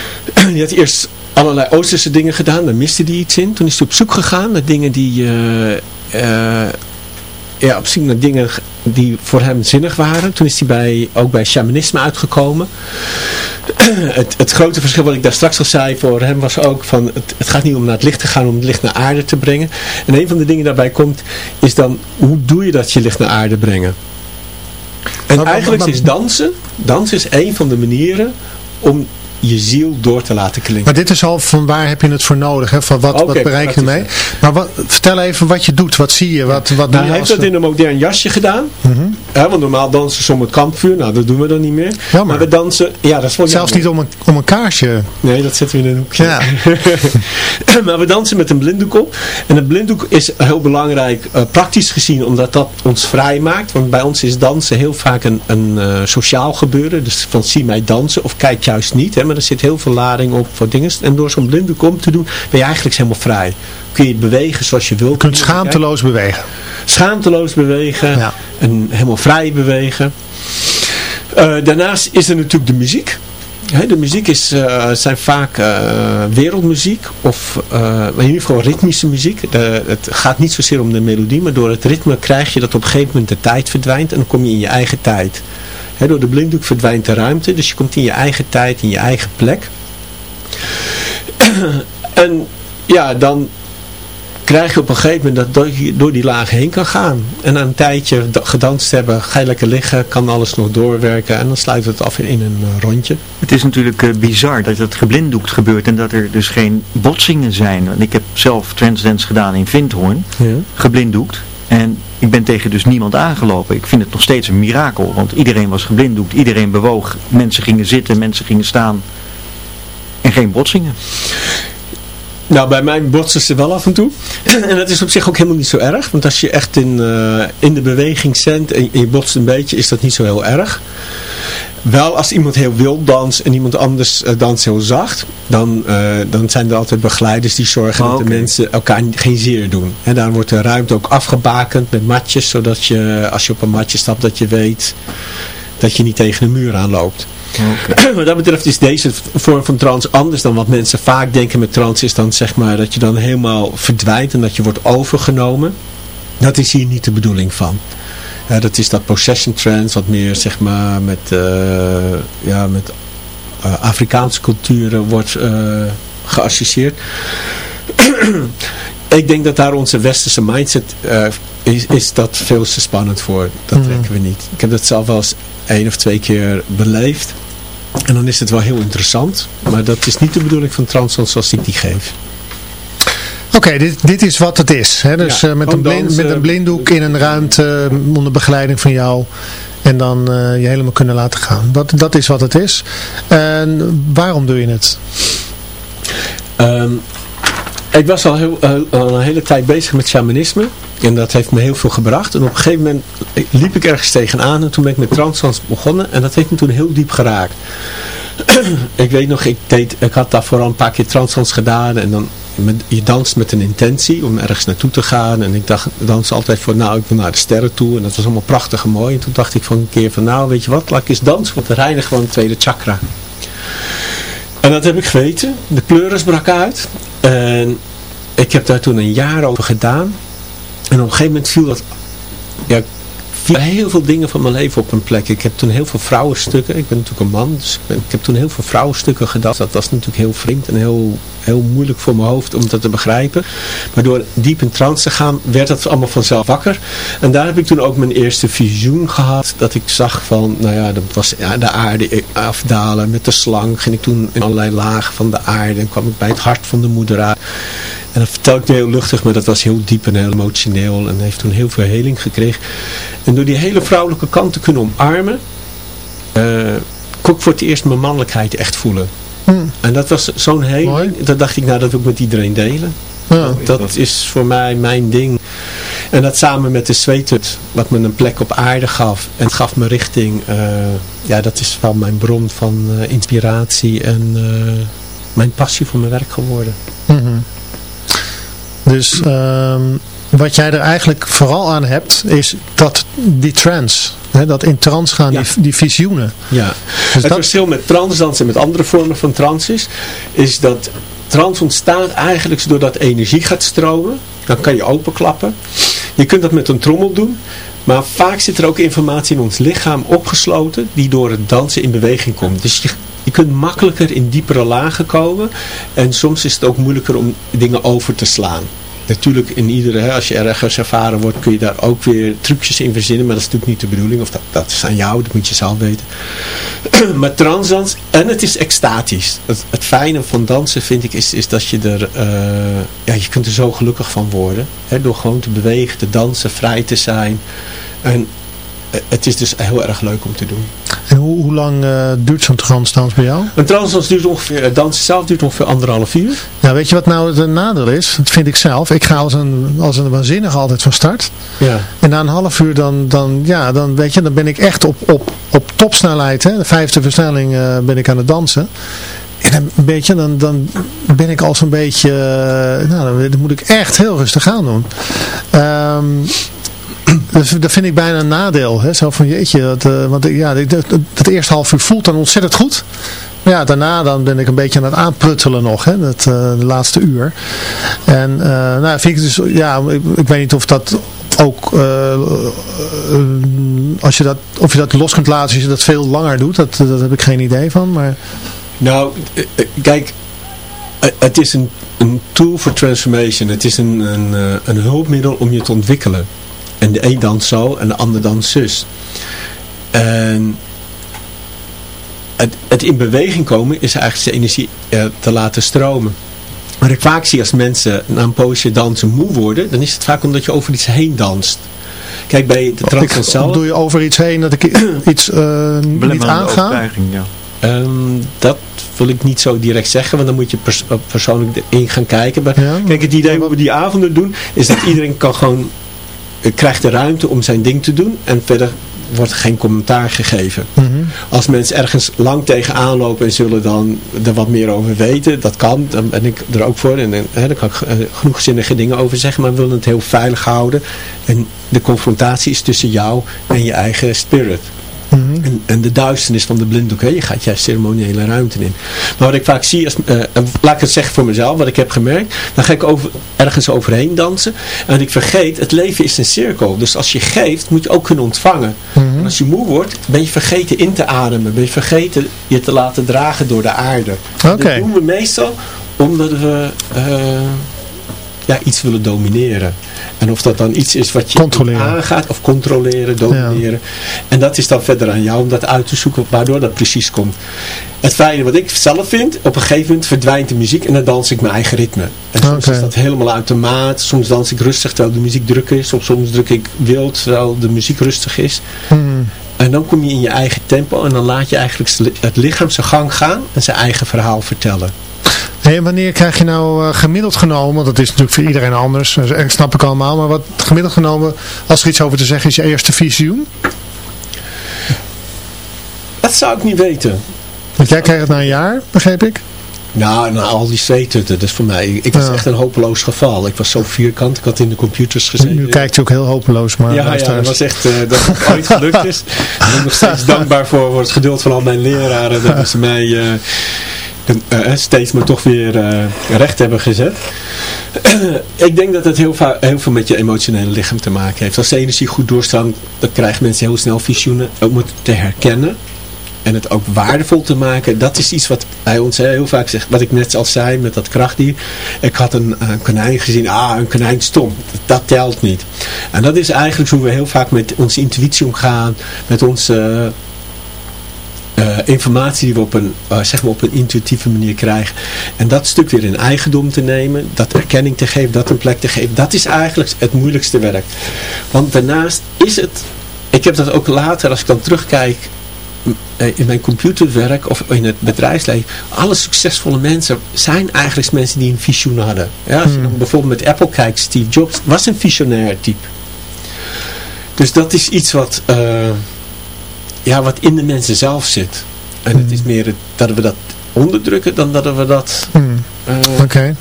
<clears throat> die had eerst allerlei Oosterse dingen gedaan. Daar miste hij iets in. Toen is hij op zoek gegaan naar dingen die... eh, eh, ja, op zoek naar dingen die voor hem zinnig waren. Toen is hij bij, ook bij shamanisme uitgekomen. het, het grote verschil wat ik daar straks al zei voor hem was ook van het, het gaat niet om naar het licht te gaan, om het licht naar aarde te brengen. En een van de dingen daarbij komt is dan hoe doe je dat je licht naar aarde brengen? En Maar- maar- eigenlijk is dansen, dansen is een van de manieren om je ziel door te laten klinken. Maar dit is al van waar heb je het voor nodig? Hè? Van wat, wat bereik je mee? Maar wat, vertel even wat je doet. Wat zie je? Wat, wat doe Nou, je hij heeft dat in een modern jasje gedaan. Mhm. Want normaal dansen ze om het kampvuur. Nou, dat doen we dan niet meer. Jammer. Maar we dansen... Ja, dat is wel Zelfs jammer. niet om een, om een kaarsje. Nee, dat zetten we in een hoekje. Ja. <laughs> maar we dansen met een blinddoek op. En een blinddoek is heel belangrijk, eh, praktisch gezien, omdat dat ons vrij maakt. Want bij ons is dansen heel vaak een, een eh, sociaal gebeuren. Dus van zie mij dansen of kijk juist niet. Hè, maar er zit heel veel lading op voor dingen. En door zo'n blinddoek om te doen, ben je eigenlijk helemaal vrij. Kun je bewegen zoals je wilt. Je kunt schaamteloos bewegen. Schaamteloos bewegen. Ja. En helemaal vrij bewegen. Eh, daarnaast is er natuurlijk de muziek. De muziek is, eh, zijn vaak eh, wereldmuziek of maar in ieder geval ritmische muziek. Het gaat niet zozeer om de melodie, maar door het ritme krijg je dat op een gegeven moment de tijd verdwijnt en dan kom je in je eigen tijd. Door de blinddoek verdwijnt de ruimte, dus je komt in je eigen tijd, in je eigen plek. <clears throat> en ja, dan krijg je op een gegeven moment dat je door die laag heen kan gaan. En na een tijdje da- gedanst hebben, ga je lekker liggen, kan alles nog doorwerken en dan sluit het af in, in een eh, rondje. Het is natuurlijk eh, bizar dat het geblinddoekt gebeurt en dat er dus geen botsingen zijn. Want ik heb zelf transdance gedaan in Vindhoorn, Ja. geblinddoekt. En ik ben tegen dus niemand aangelopen. Ik vind het nog steeds een mirakel, want iedereen was geblinddoekt, iedereen bewoog. Mensen gingen zitten, mensen gingen staan. En geen botsingen. Nou, bij mij botsen ze wel af en toe. <clears throat> en dat is op zich ook helemaal niet zo erg. Want als je echt in, eh, in de beweging zendt en je botst een beetje, is dat niet zo heel erg. Wel als iemand heel wild danst en iemand anders eh, danst heel zacht, dan, eh, dan zijn er altijd begeleiders die zorgen Oh, dat de mensen elkaar geen zeer doen. En daar wordt de ruimte ook afgebakend met matjes, zodat je als je op een matje stapt dat je weet dat je niet tegen een muur aanloopt. <clears throat> Wat dat betreft is deze vorm van trance anders dan wat mensen vaak denken met trance is dan zeg maar dat je dan helemaal verdwijnt en dat je wordt overgenomen. Dat is hier niet de bedoeling van. Ja, dat is dat possession trance wat meer zeg maar met, eh, ja, met eh, Afrikaanse culturen wordt eh, geassocieerd. <clears throat> Ik denk dat daar onze westerse mindset is, is dat veel te spannend voor. Dat Mhm. trekken we niet. Ik heb dat zelf wel eens één of twee keer beleefd. En dan is het wel heel interessant. Maar dat is niet de bedoeling van Transons zoals ik die geef. Oké, dit, dit is wat het is. Hè? Dus Ja, eh, met, een blind, met een blinddoek in een ruimte eh, onder begeleiding van jou. En dan eh, je helemaal kunnen laten gaan. Dat, dat is wat het is. En waarom doe je het? Ehm, ik was al, heel, al een hele tijd bezig met shamanisme. En dat heeft me heel veel gebracht. En op een gegeven moment liep ik ergens tegenaan. En toen ben ik met transans begonnen. En dat heeft me toen heel diep geraakt. <clears throat> ik weet nog, ik, deed, ik had daar vooral een paar keer transans gedaan. En dan, met- je danst met een intentie om ergens naartoe te gaan. En ik dacht, dans altijd voor, nou, ik wil naar de sterren toe. En dat was allemaal prachtig en mooi. En toen dacht ik van een keer van, nou, weet je wat, laat ik eens dansen. Want dan reinigen gewoon het tweede chakra. En dat heb ik geweten. De pleuris brak uit. En ik heb daar toen een jaar over gedaan. En op een gegeven moment viel dat... Ja, heel veel dingen van mijn leven op een plek. Ik heb toen heel veel vrouwenstukken. Ik ben natuurlijk een man. Dus ik, heb toen heel veel vrouwenstukken gedaan. Dat was natuurlijk heel vreemd en heel, heel moeilijk voor mijn hoofd om dat te begrijpen. Maar door diep in trance te gaan, werd dat allemaal vanzelf wakker. En daar heb ik toen ook mijn eerste visioen gehad. Dat ik zag van, nou ja, dat was de aarde afdalen met de slang. Ging ik toen in allerlei lagen van de aarde. En kwam ik bij het hart van de moeder uit. En dat vertel ik nu heel luchtig, maar dat was heel diep en heel emotioneel. En heeft toen heel veel heling gekregen. En door die hele vrouwelijke kant te kunnen omarmen, eh, kon ik voor het eerst mijn mannelijkheid echt voelen. Hmm. En dat was zo'n Mooi. heling. Dat dacht ik, nou dat wil ik met iedereen delen. Ja. Dat is voor mij mijn ding. En dat samen met de zweethut, wat me een plek op aarde gaf. En het gaf me richting. eh, ja, dat is wel mijn bron van eh, inspiratie en mijn passie voor mijn werk geworden. Mhm. Dus ehm, wat jij er eigenlijk vooral aan hebt, is dat die trance. Hè, dat in trance gaan, Ja. die, die visioenen. Ja. Dus het dat, verschil met transdans en met andere vormen van trance is, is dat trance ontstaat eigenlijk doordat energie gaat stromen. Dan kan je openklappen. Je kunt dat met een trommel doen. Maar vaak zit er ook informatie in ons lichaam opgesloten die door het dansen in beweging komt. Dus je, je kunt makkelijker in diepere lagen komen. En soms is het ook moeilijker om dingen over te slaan. Natuurlijk, in iedere, als je ergens ervaren wordt, kun je daar ook weer trucjes in verzinnen. Maar dat is natuurlijk niet de bedoeling. Of dat, dat is aan jou, dat moet je zelf weten. <clears throat> maar transdans, en het is extatisch. Het, het fijne van dansen vind ik, is, is dat je er, eh, ja, je kunt er zo gelukkig van worden. Hè, door gewoon te bewegen, te dansen, vrij te zijn. En eh, het is dus heel erg leuk om te doen. En hoe, hoe lang eh, duurt zo'n transdans bij jou? Een transdans duurt ongeveer, het dansen zelf duurt ongeveer anderhalf uur. Nou, weet je wat nou het nadeel is? Dat vind ik zelf. Ik ga als een, als een waanzinnige altijd van start. Ja. En na een half uur dan, dan, ja, dan, weet je, dan ben ik echt op, op, op topsnelheid. Hè? De vijfde versnelling eh, ben ik aan het dansen. En dan, een beetje, dan, dan ben ik al zo'n beetje, eh, nou, dan moet ik echt heel rustig aan doen. Ehm, <clears throat> dus dat vind ik bijna een nadeel. Hè? Zo van jeetje, dat, eh, want ja, dat, eerste half uur voelt dan ontzettend goed. Maar ja, daarna dan ben ik een beetje aan het aanpruttelen nog, hè, dat, eh, de laatste uur. En eh, nou, vind ik dus, ja, ik, ik weet niet of dat ook, als je dat, of je dat los kunt laten als je dat veel langer doet, dat, dat heb ik geen idee van. Maar Nou, kijk, Het is een, tool for transformation. Het is een, een, een hulpmiddel om je te ontwikkelen. En de een dan zo en de ander dan zus. En het, het in beweging komen is eigenlijk de energie eh, te laten stromen. Wat ik vaak zie als mensen na een poosje dansen moe worden, dan is het vaak omdat je over iets heen danst. Kijk, bij de Ik, transcensale... doe je over iets heen dat ik <clears throat> iets eh, niet aanga? ja. Ehm, dat wil ik niet zo direct zeggen, want dan moet je pers persoonlijk erin gaan kijken. Maar Ja. kijk, het idee hoe we die avonden doen, is dat iedereen kan gewoon, krijgt de ruimte om zijn ding te doen en verder wordt geen commentaar gegeven. Mhm. Als mensen ergens lang tegenaan lopen en zullen dan er wat meer over weten, dat kan, dan ben ik er ook voor. En, en hè, daar kan ik eh, genoegzinnige dingen over zeggen, maar we willen het heel veilig houden. En de confrontatie is tussen jou en je eigen spirit. Mhm. En, en de duisternis van de blinddoek, hè? je gaat juist ceremoniële ruimte in. Maar wat ik vaak zie, als, eh, eh, laat ik het zeggen voor mezelf, wat ik heb gemerkt, dan ga ik over, ergens overheen dansen. En ik vergeet, het leven is een cirkel. Dus als je geeft, moet je ook kunnen ontvangen. Mhm. Als je moe wordt, ben je vergeten in te ademen. Ben je vergeten je te laten dragen door de aarde. Dat doen we meestal omdat we eh, ja, iets willen domineren. En of dat dan iets is wat je Controleren. aangaat of controleren, domineren. En dat is dan verder aan jou om dat uit te zoeken waardoor dat precies komt. Het fijne wat ik zelf vind, op een gegeven moment verdwijnt de muziek en dan dans ik mijn eigen ritme. En soms is dat helemaal automaat. Soms dans ik rustig terwijl de muziek druk is. Of soms druk ik wild terwijl de muziek rustig is. Mhm. En dan kom je in je eigen tempo en dan laat je eigenlijk het lichaam zijn gang gaan en zijn eigen verhaal vertellen. Hey, en wanneer krijg je nou eh, gemiddeld genomen, want dat is natuurlijk voor iedereen anders, dat snap ik allemaal, maar wat gemiddeld genomen, als er iets over te zeggen is, je eerste visioen? Dat zou ik niet weten. Want jij krijgt het na een jaar, begreep ik? Nou, na al die zweetutten, dus voor mij, ik was Ja. echt een hopeloos geval. Ik was zo vierkant, ik had in de computers gezeten. Nu kijkt hij ook heel hopeloos, maar Ja, ja, dat was echt, eh, dat het ooit gelukt is. Daar ben ik nog steeds <laughs> dankbaar voor, voor het geduld van al mijn leraren. Dat ze mij eh, eh, steeds maar toch weer eh, recht hebben gezet. <clears throat> ik denk dat het heel, heel veel met je emotionele lichaam te maken heeft. Als de energie goed doorstroomt, dan krijgen mensen heel snel visioenen. Om het te herkennen. En het ook waardevol te maken. Dat is iets wat bij ons heel vaak zegt. Wat ik net al zei met dat krachtdier. Ik had een, een konijn gezien. Ah, een konijn stom. Dat telt niet. En dat is eigenlijk hoe we heel vaak met onze intuïtie omgaan. Met onze eh, informatie die we op een, eh, zeg maar op een intuïtieve manier krijgen. En dat stuk weer in eigendom te nemen. Dat erkenning te geven. Dat een plek te geven. Dat is eigenlijk het moeilijkste werk. Want daarnaast is het... Ik heb dat ook later, als ik dan terugkijk eh, in mijn computerwerk of in het bedrijfsleven, alle succesvolle mensen zijn eigenlijk mensen die een visioen hadden. Ja, als je dan bijvoorbeeld met Apple kijkt, Steve Jobs was een visionair type. Dus dat is iets wat, ja, wat in de mensen zelf zit. En het is meer het- dat we dat onderdrukken dan dat we dat... Hmm, eh, Oké.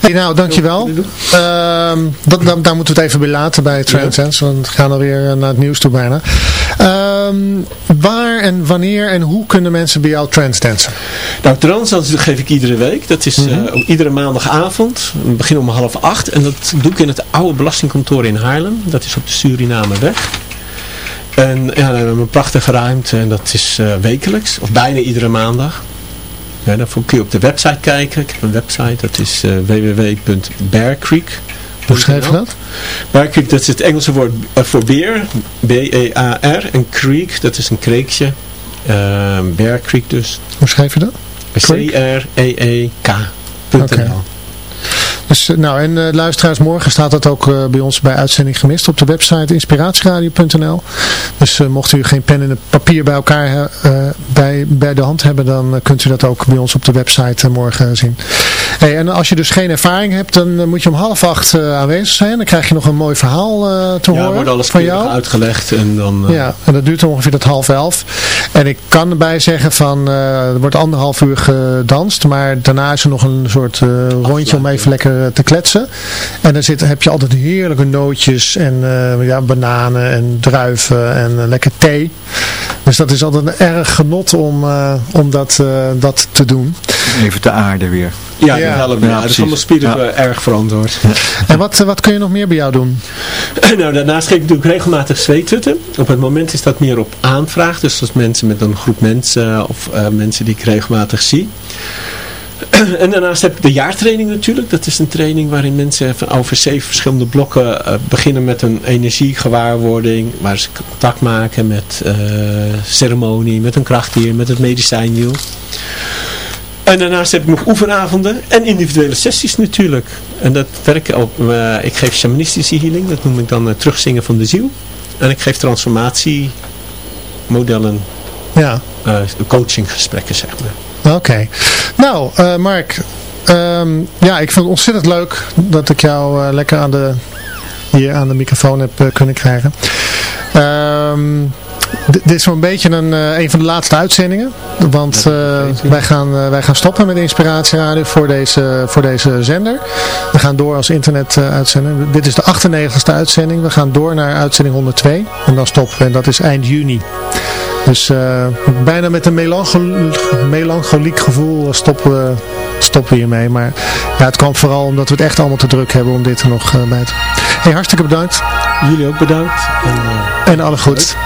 Hey, nou, dankjewel. Ehm dat, daar, daar moeten we het even bij laten bij Transcends, want we gaan alweer eh, naar het nieuws toe bijna. Ehm, waar en wanneer en hoe kunnen mensen bij jou transdansen? Nou, transdansen geef ik iedere week. Dat is eh, om iedere maandagavond. We beginnen om half acht. En dat doe ik in het oude belastingkantoor in Haarlem. Dat is op de Surinameweg. En ja, dan hebben we een prachtige ruimte. En dat is eh, wekelijks. Of bijna iedere maandag. Ja, daarvoor kun je op de website kijken. Ik heb een website. Dat is eh www.bearcreek. Hoe schrijf je dat? Bear Creek, dat is het Engelse woord eh, voor beer. B-E-A-R. En creek, dat is een kreekje. Uh, Bear Creek dus. Hoe schrijf je dat? Creek? C-R-E-E-K.nl. Dus, eh, nou, en eh, luisteraars, morgen staat dat ook eh, bij ons bij Uitzending Gemist op de website inspiratieradio.nl. Dus mocht u geen pen en papier bij elkaar bij, bij de hand hebben, dan kunt u dat ook bij ons op de website morgen zien. Hey, en als je dus geen ervaring hebt, dan moet je om half acht aanwezig zijn. Dan krijg je nog een mooi verhaal te Ja, horen wordt alles van jou. uitgelegd en dan... Ja, en dat duurt ongeveer tot half elf. En ik kan erbij zeggen van, er wordt anderhalf uur gedanst, maar daarna is er nog een soort rondje om even lekker eh, te kletsen. En dan zit, heb je altijd heerlijke nootjes en eh, ja, bananen en druiven en eh, lekker thee. Dus dat is altijd een erg genot om, eh, om dat, eh, dat te doen. Even te aarde weer. Ja, Ja. dat helpt me. Ja, Ja, dat is allemaal spiritueel erg verantwoord. En wat, wat kun je nog meer bij jou doen? <clears throat> nou, daarnaast geef ik natuurlijk regelmatig zweetutten. Op het moment is dat meer op aanvraag. Dus als mensen met een groep mensen of eh, mensen die ik regelmatig zie. <clears throat> en daarnaast heb ik de jaartraining natuurlijk. Dat is een training waarin mensen van over zeven verschillende blokken eh, beginnen met een energiegewaarwording. Waar ze contact maken met eh, ceremonie, met een krachtdier, met het medicijnwiel. En daarnaast heb ik nog oefenavonden en individuele sessies natuurlijk. En dat werk op, eh, ik geef shamanistische healing, dat noem ik dan terugzingen van de ziel. En ik geef transformatiemodellen, Ja, coachinggesprekken zeg maar. Oké. Nou, eh, Mark, ehm, ja, ik vind het ontzettend leuk dat ik jou eh, lekker aan de, hier aan de microfoon heb eh, kunnen krijgen. Ehm, dit is zo'n beetje een, een van de laatste uitzendingen. Want wij, gaan, wij gaan stoppen met Inspiratieradio voor deze, voor deze zender. We gaan door als internet uitzenden. Dit is de 98ste uitzending. We gaan door naar uitzending 102. En dan stoppen we. En dat is eind juni. Dus eh, bijna met een melanchol melancholiek gevoel stoppen we, stoppen we hiermee. Maar ja, het kwam vooral omdat we het echt allemaal te druk hebben om dit er nog eh, bij te... Hey, hartstikke bedankt. Jullie ook bedankt. En, eh, En alle goed.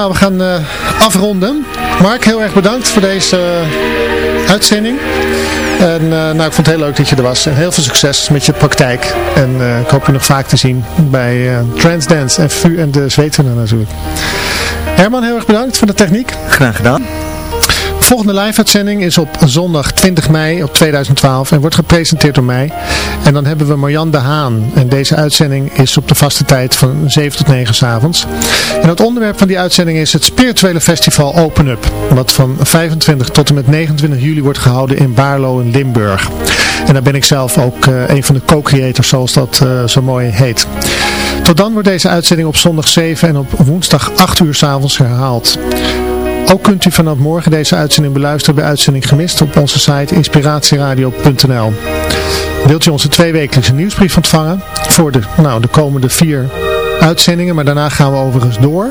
Nou, we gaan eh, afronden. Mark, heel erg bedankt voor deze eh, uitzending. En eh, nou, ik vond het heel leuk dat je er was. En heel veel succes met je praktijk. En ik hoop je nog vaak te zien bij Transdance en VU en de Zweetenen natuurlijk. Herman, heel erg bedankt voor de techniek. Graag gedaan. De volgende live-uitzending is op zondag 20 mei op 2012 en wordt gepresenteerd door mij. En dan hebben we Marjan de Haan. En deze uitzending is op de vaste tijd van 7 tot 9 s avonds. En het onderwerp van die uitzending is het spirituele festival Open Up. Wat van 25 tot en met 29 juli wordt gehouden in Baarlo in Limburg. En daar ben ik zelf ook eh, een van de co-creators zoals dat eh, zo mooi heet. Tot dan wordt deze uitzending op zondag 7 en op woensdag 8 uur s avonds herhaald. Ook kunt u vanaf morgen deze uitzending beluisteren bij Uitzending Gemist op onze site inspiratieradio.nl. Wilt u onze tweewekelijkse nieuwsbrief ontvangen voor de, nou, de komende vier uitzendingen, maar daarna gaan we overigens door.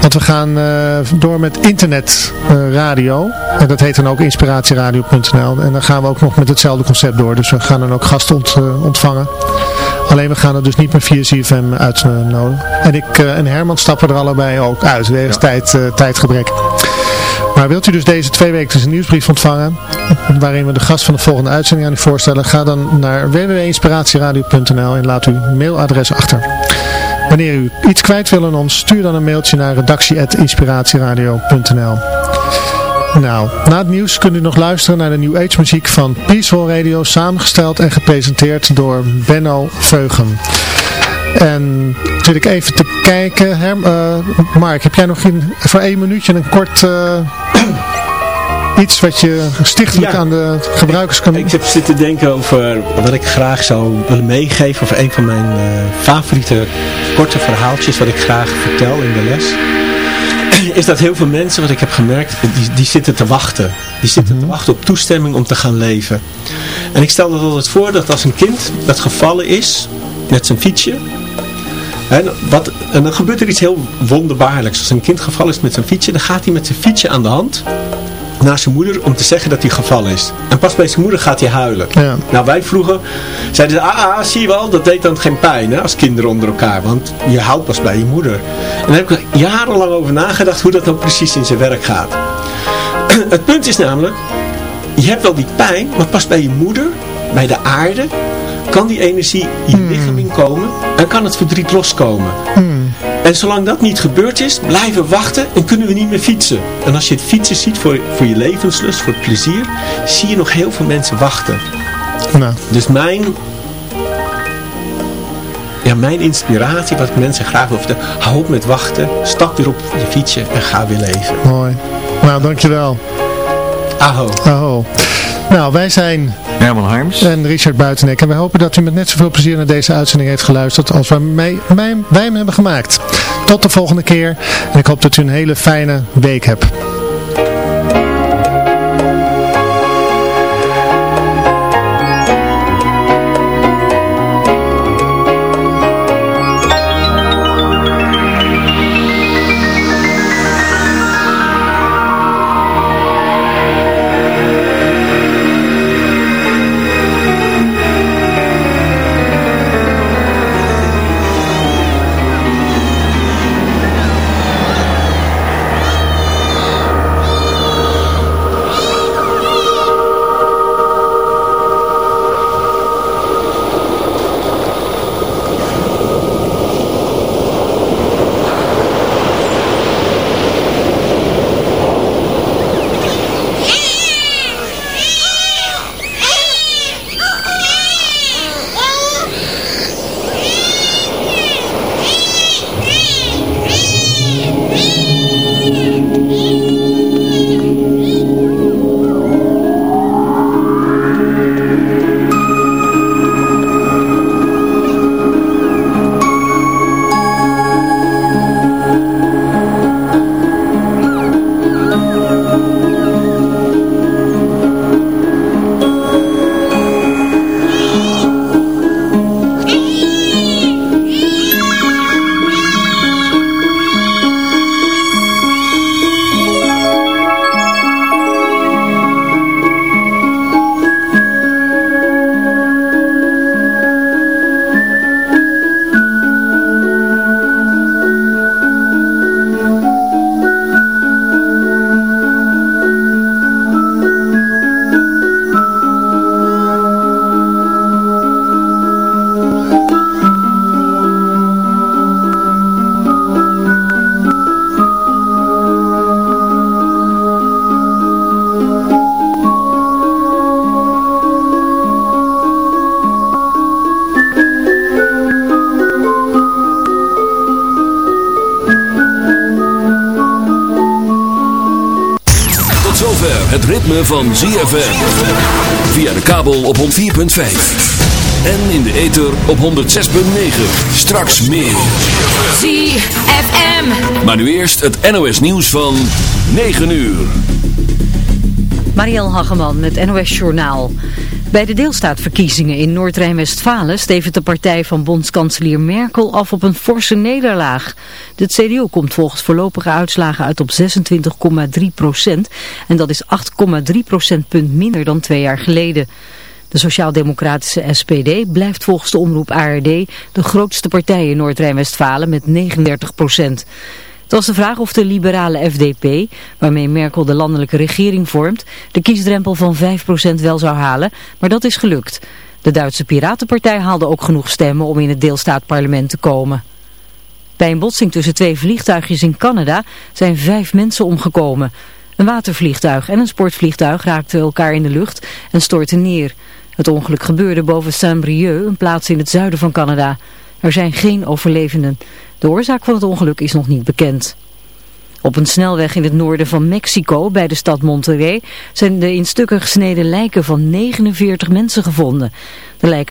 Want we gaan eh, door met internetradio. en dat heet dan ook inspiratieradio.nl. En dan gaan we ook nog met hetzelfde concept door. Dus we gaan dan ook gasten eh, ontvangen. Alleen we gaan het dus niet meer via CFM uitnodigen. En ik eh, en Herman stappen er allebei ook uit. Wegens tijd, eh, tijdgebrek. Maar wilt u dus deze twee wekelijkse nieuwsbrief ontvangen, waarin we de gast van de volgende uitzending aan u voorstellen, ga dan naar www.inspiratieradio.nl en laat uw mailadres achter. Wanneer u iets kwijt wil aan ons, stuur dan een mailtje naar redactie.inspiratieradio.nl Nou, na het nieuws kunt u nog luisteren naar de New Age muziek van Peaceful Radio, samengesteld en gepresenteerd door Benno Veugen. En zit ik even te kijken. Eh, Mark, heb jij nog in, voor één minuutje een kort eh, <clears throat> iets wat je stichtelijk Ja. aan de gebruikers kan Ik heb zitten denken over wat ik graag zou willen meegeven. Of een van mijn eh, favoriete korte verhaaltjes wat ik graag vertel in de les. Is dat heel veel mensen, wat ik heb gemerkt, die, die zitten te wachten. Die zitten te wachten op toestemming om te gaan leven. En ik stel dat altijd voor dat als een kind dat gevallen is met zijn fietsje. En, wat, en dan gebeurt er iets heel wonderbaarlijks. Als een kind gevallen is met zijn fietsje, dan gaat hij met zijn fietsje aan de hand naar zijn moeder om te zeggen dat hij gevallen is. En pas bij zijn moeder gaat hij huilen. Ja. Nou, wij vroeger zeiden ze, ah, ah, zie je wel, dat deed dan geen pijn hè, als kinderen onder elkaar. Want je houdt pas bij je moeder. En daar heb ik jarenlang over nagedacht hoe dat nou precies in zijn werk gaat. <clears throat> Het punt is namelijk, je hebt wel die pijn, maar pas bij je moeder, bij de aarde, kan die energie je lichaam inkomen en kan het verdriet loskomen. En zolang dat niet gebeurd is, blijven wachten en kunnen we niet meer fietsen. En als je het fietsen ziet voor, voor je levenslust, voor het plezier, zie je nog heel veel mensen wachten. Nou, Dus mijn ja, mijn inspiratie, wat ik mensen graag wil vertellen. Hou op met wachten, stap weer op je fietsje en ga weer leven. Mooi. Nou, dankjewel. Aho. Aho. Nou, wij zijn Herman Harms. en Richard Buitenek. En wij hopen dat u met net zoveel plezier naar deze uitzending heeft geluisterd als wij, mij, mij- wij hem hebben gemaakt. Tot de volgende keer. En ik hoop dat u een hele fijne week hebt. Ritme van ZFM. Via de kabel op 104.5. En in de ether op 106.9. Straks meer. ZFM. Maar nu eerst het NOS nieuws van 9 uur. Marielle Hageman met NOS Journaal. Bij de deelstaatverkiezingen in Noord-Rijn-Westfalen stevent de partij van bondskanselier Merkel af op een forse nederlaag. De CDU komt volgens voorlopige uitslagen uit op 26,3 procent en dat is 8,3 procentpunt minder dan twee jaar geleden. De sociaal-democratische SPD blijft volgens de omroep ARD de grootste partij in Noord-Rijn-Westfalen met 39 procent. Het was de vraag of de liberale FDP, waarmee Merkel de landelijke regering vormt, de kiesdrempel van 5% wel zou halen, maar dat is gelukt. De Duitse Piratenpartij haalde ook genoeg stemmen om in het deelstaatparlement te komen. Bij een botsing tussen twee vliegtuigjes in Canada zijn vijf mensen omgekomen. Een watervliegtuig en een sportvliegtuig raakten elkaar in de lucht en stortten neer. Het ongeluk gebeurde boven Saint-Brieuc, een plaats in het zuiden van Canada. Er zijn geen overlevenden. De oorzaak van het ongeluk is nog niet bekend. Op een snelweg in het noorden van Mexico, bij de stad Monterrey, zijn de in stukken gesneden lijken van 49 mensen gevonden. De lijken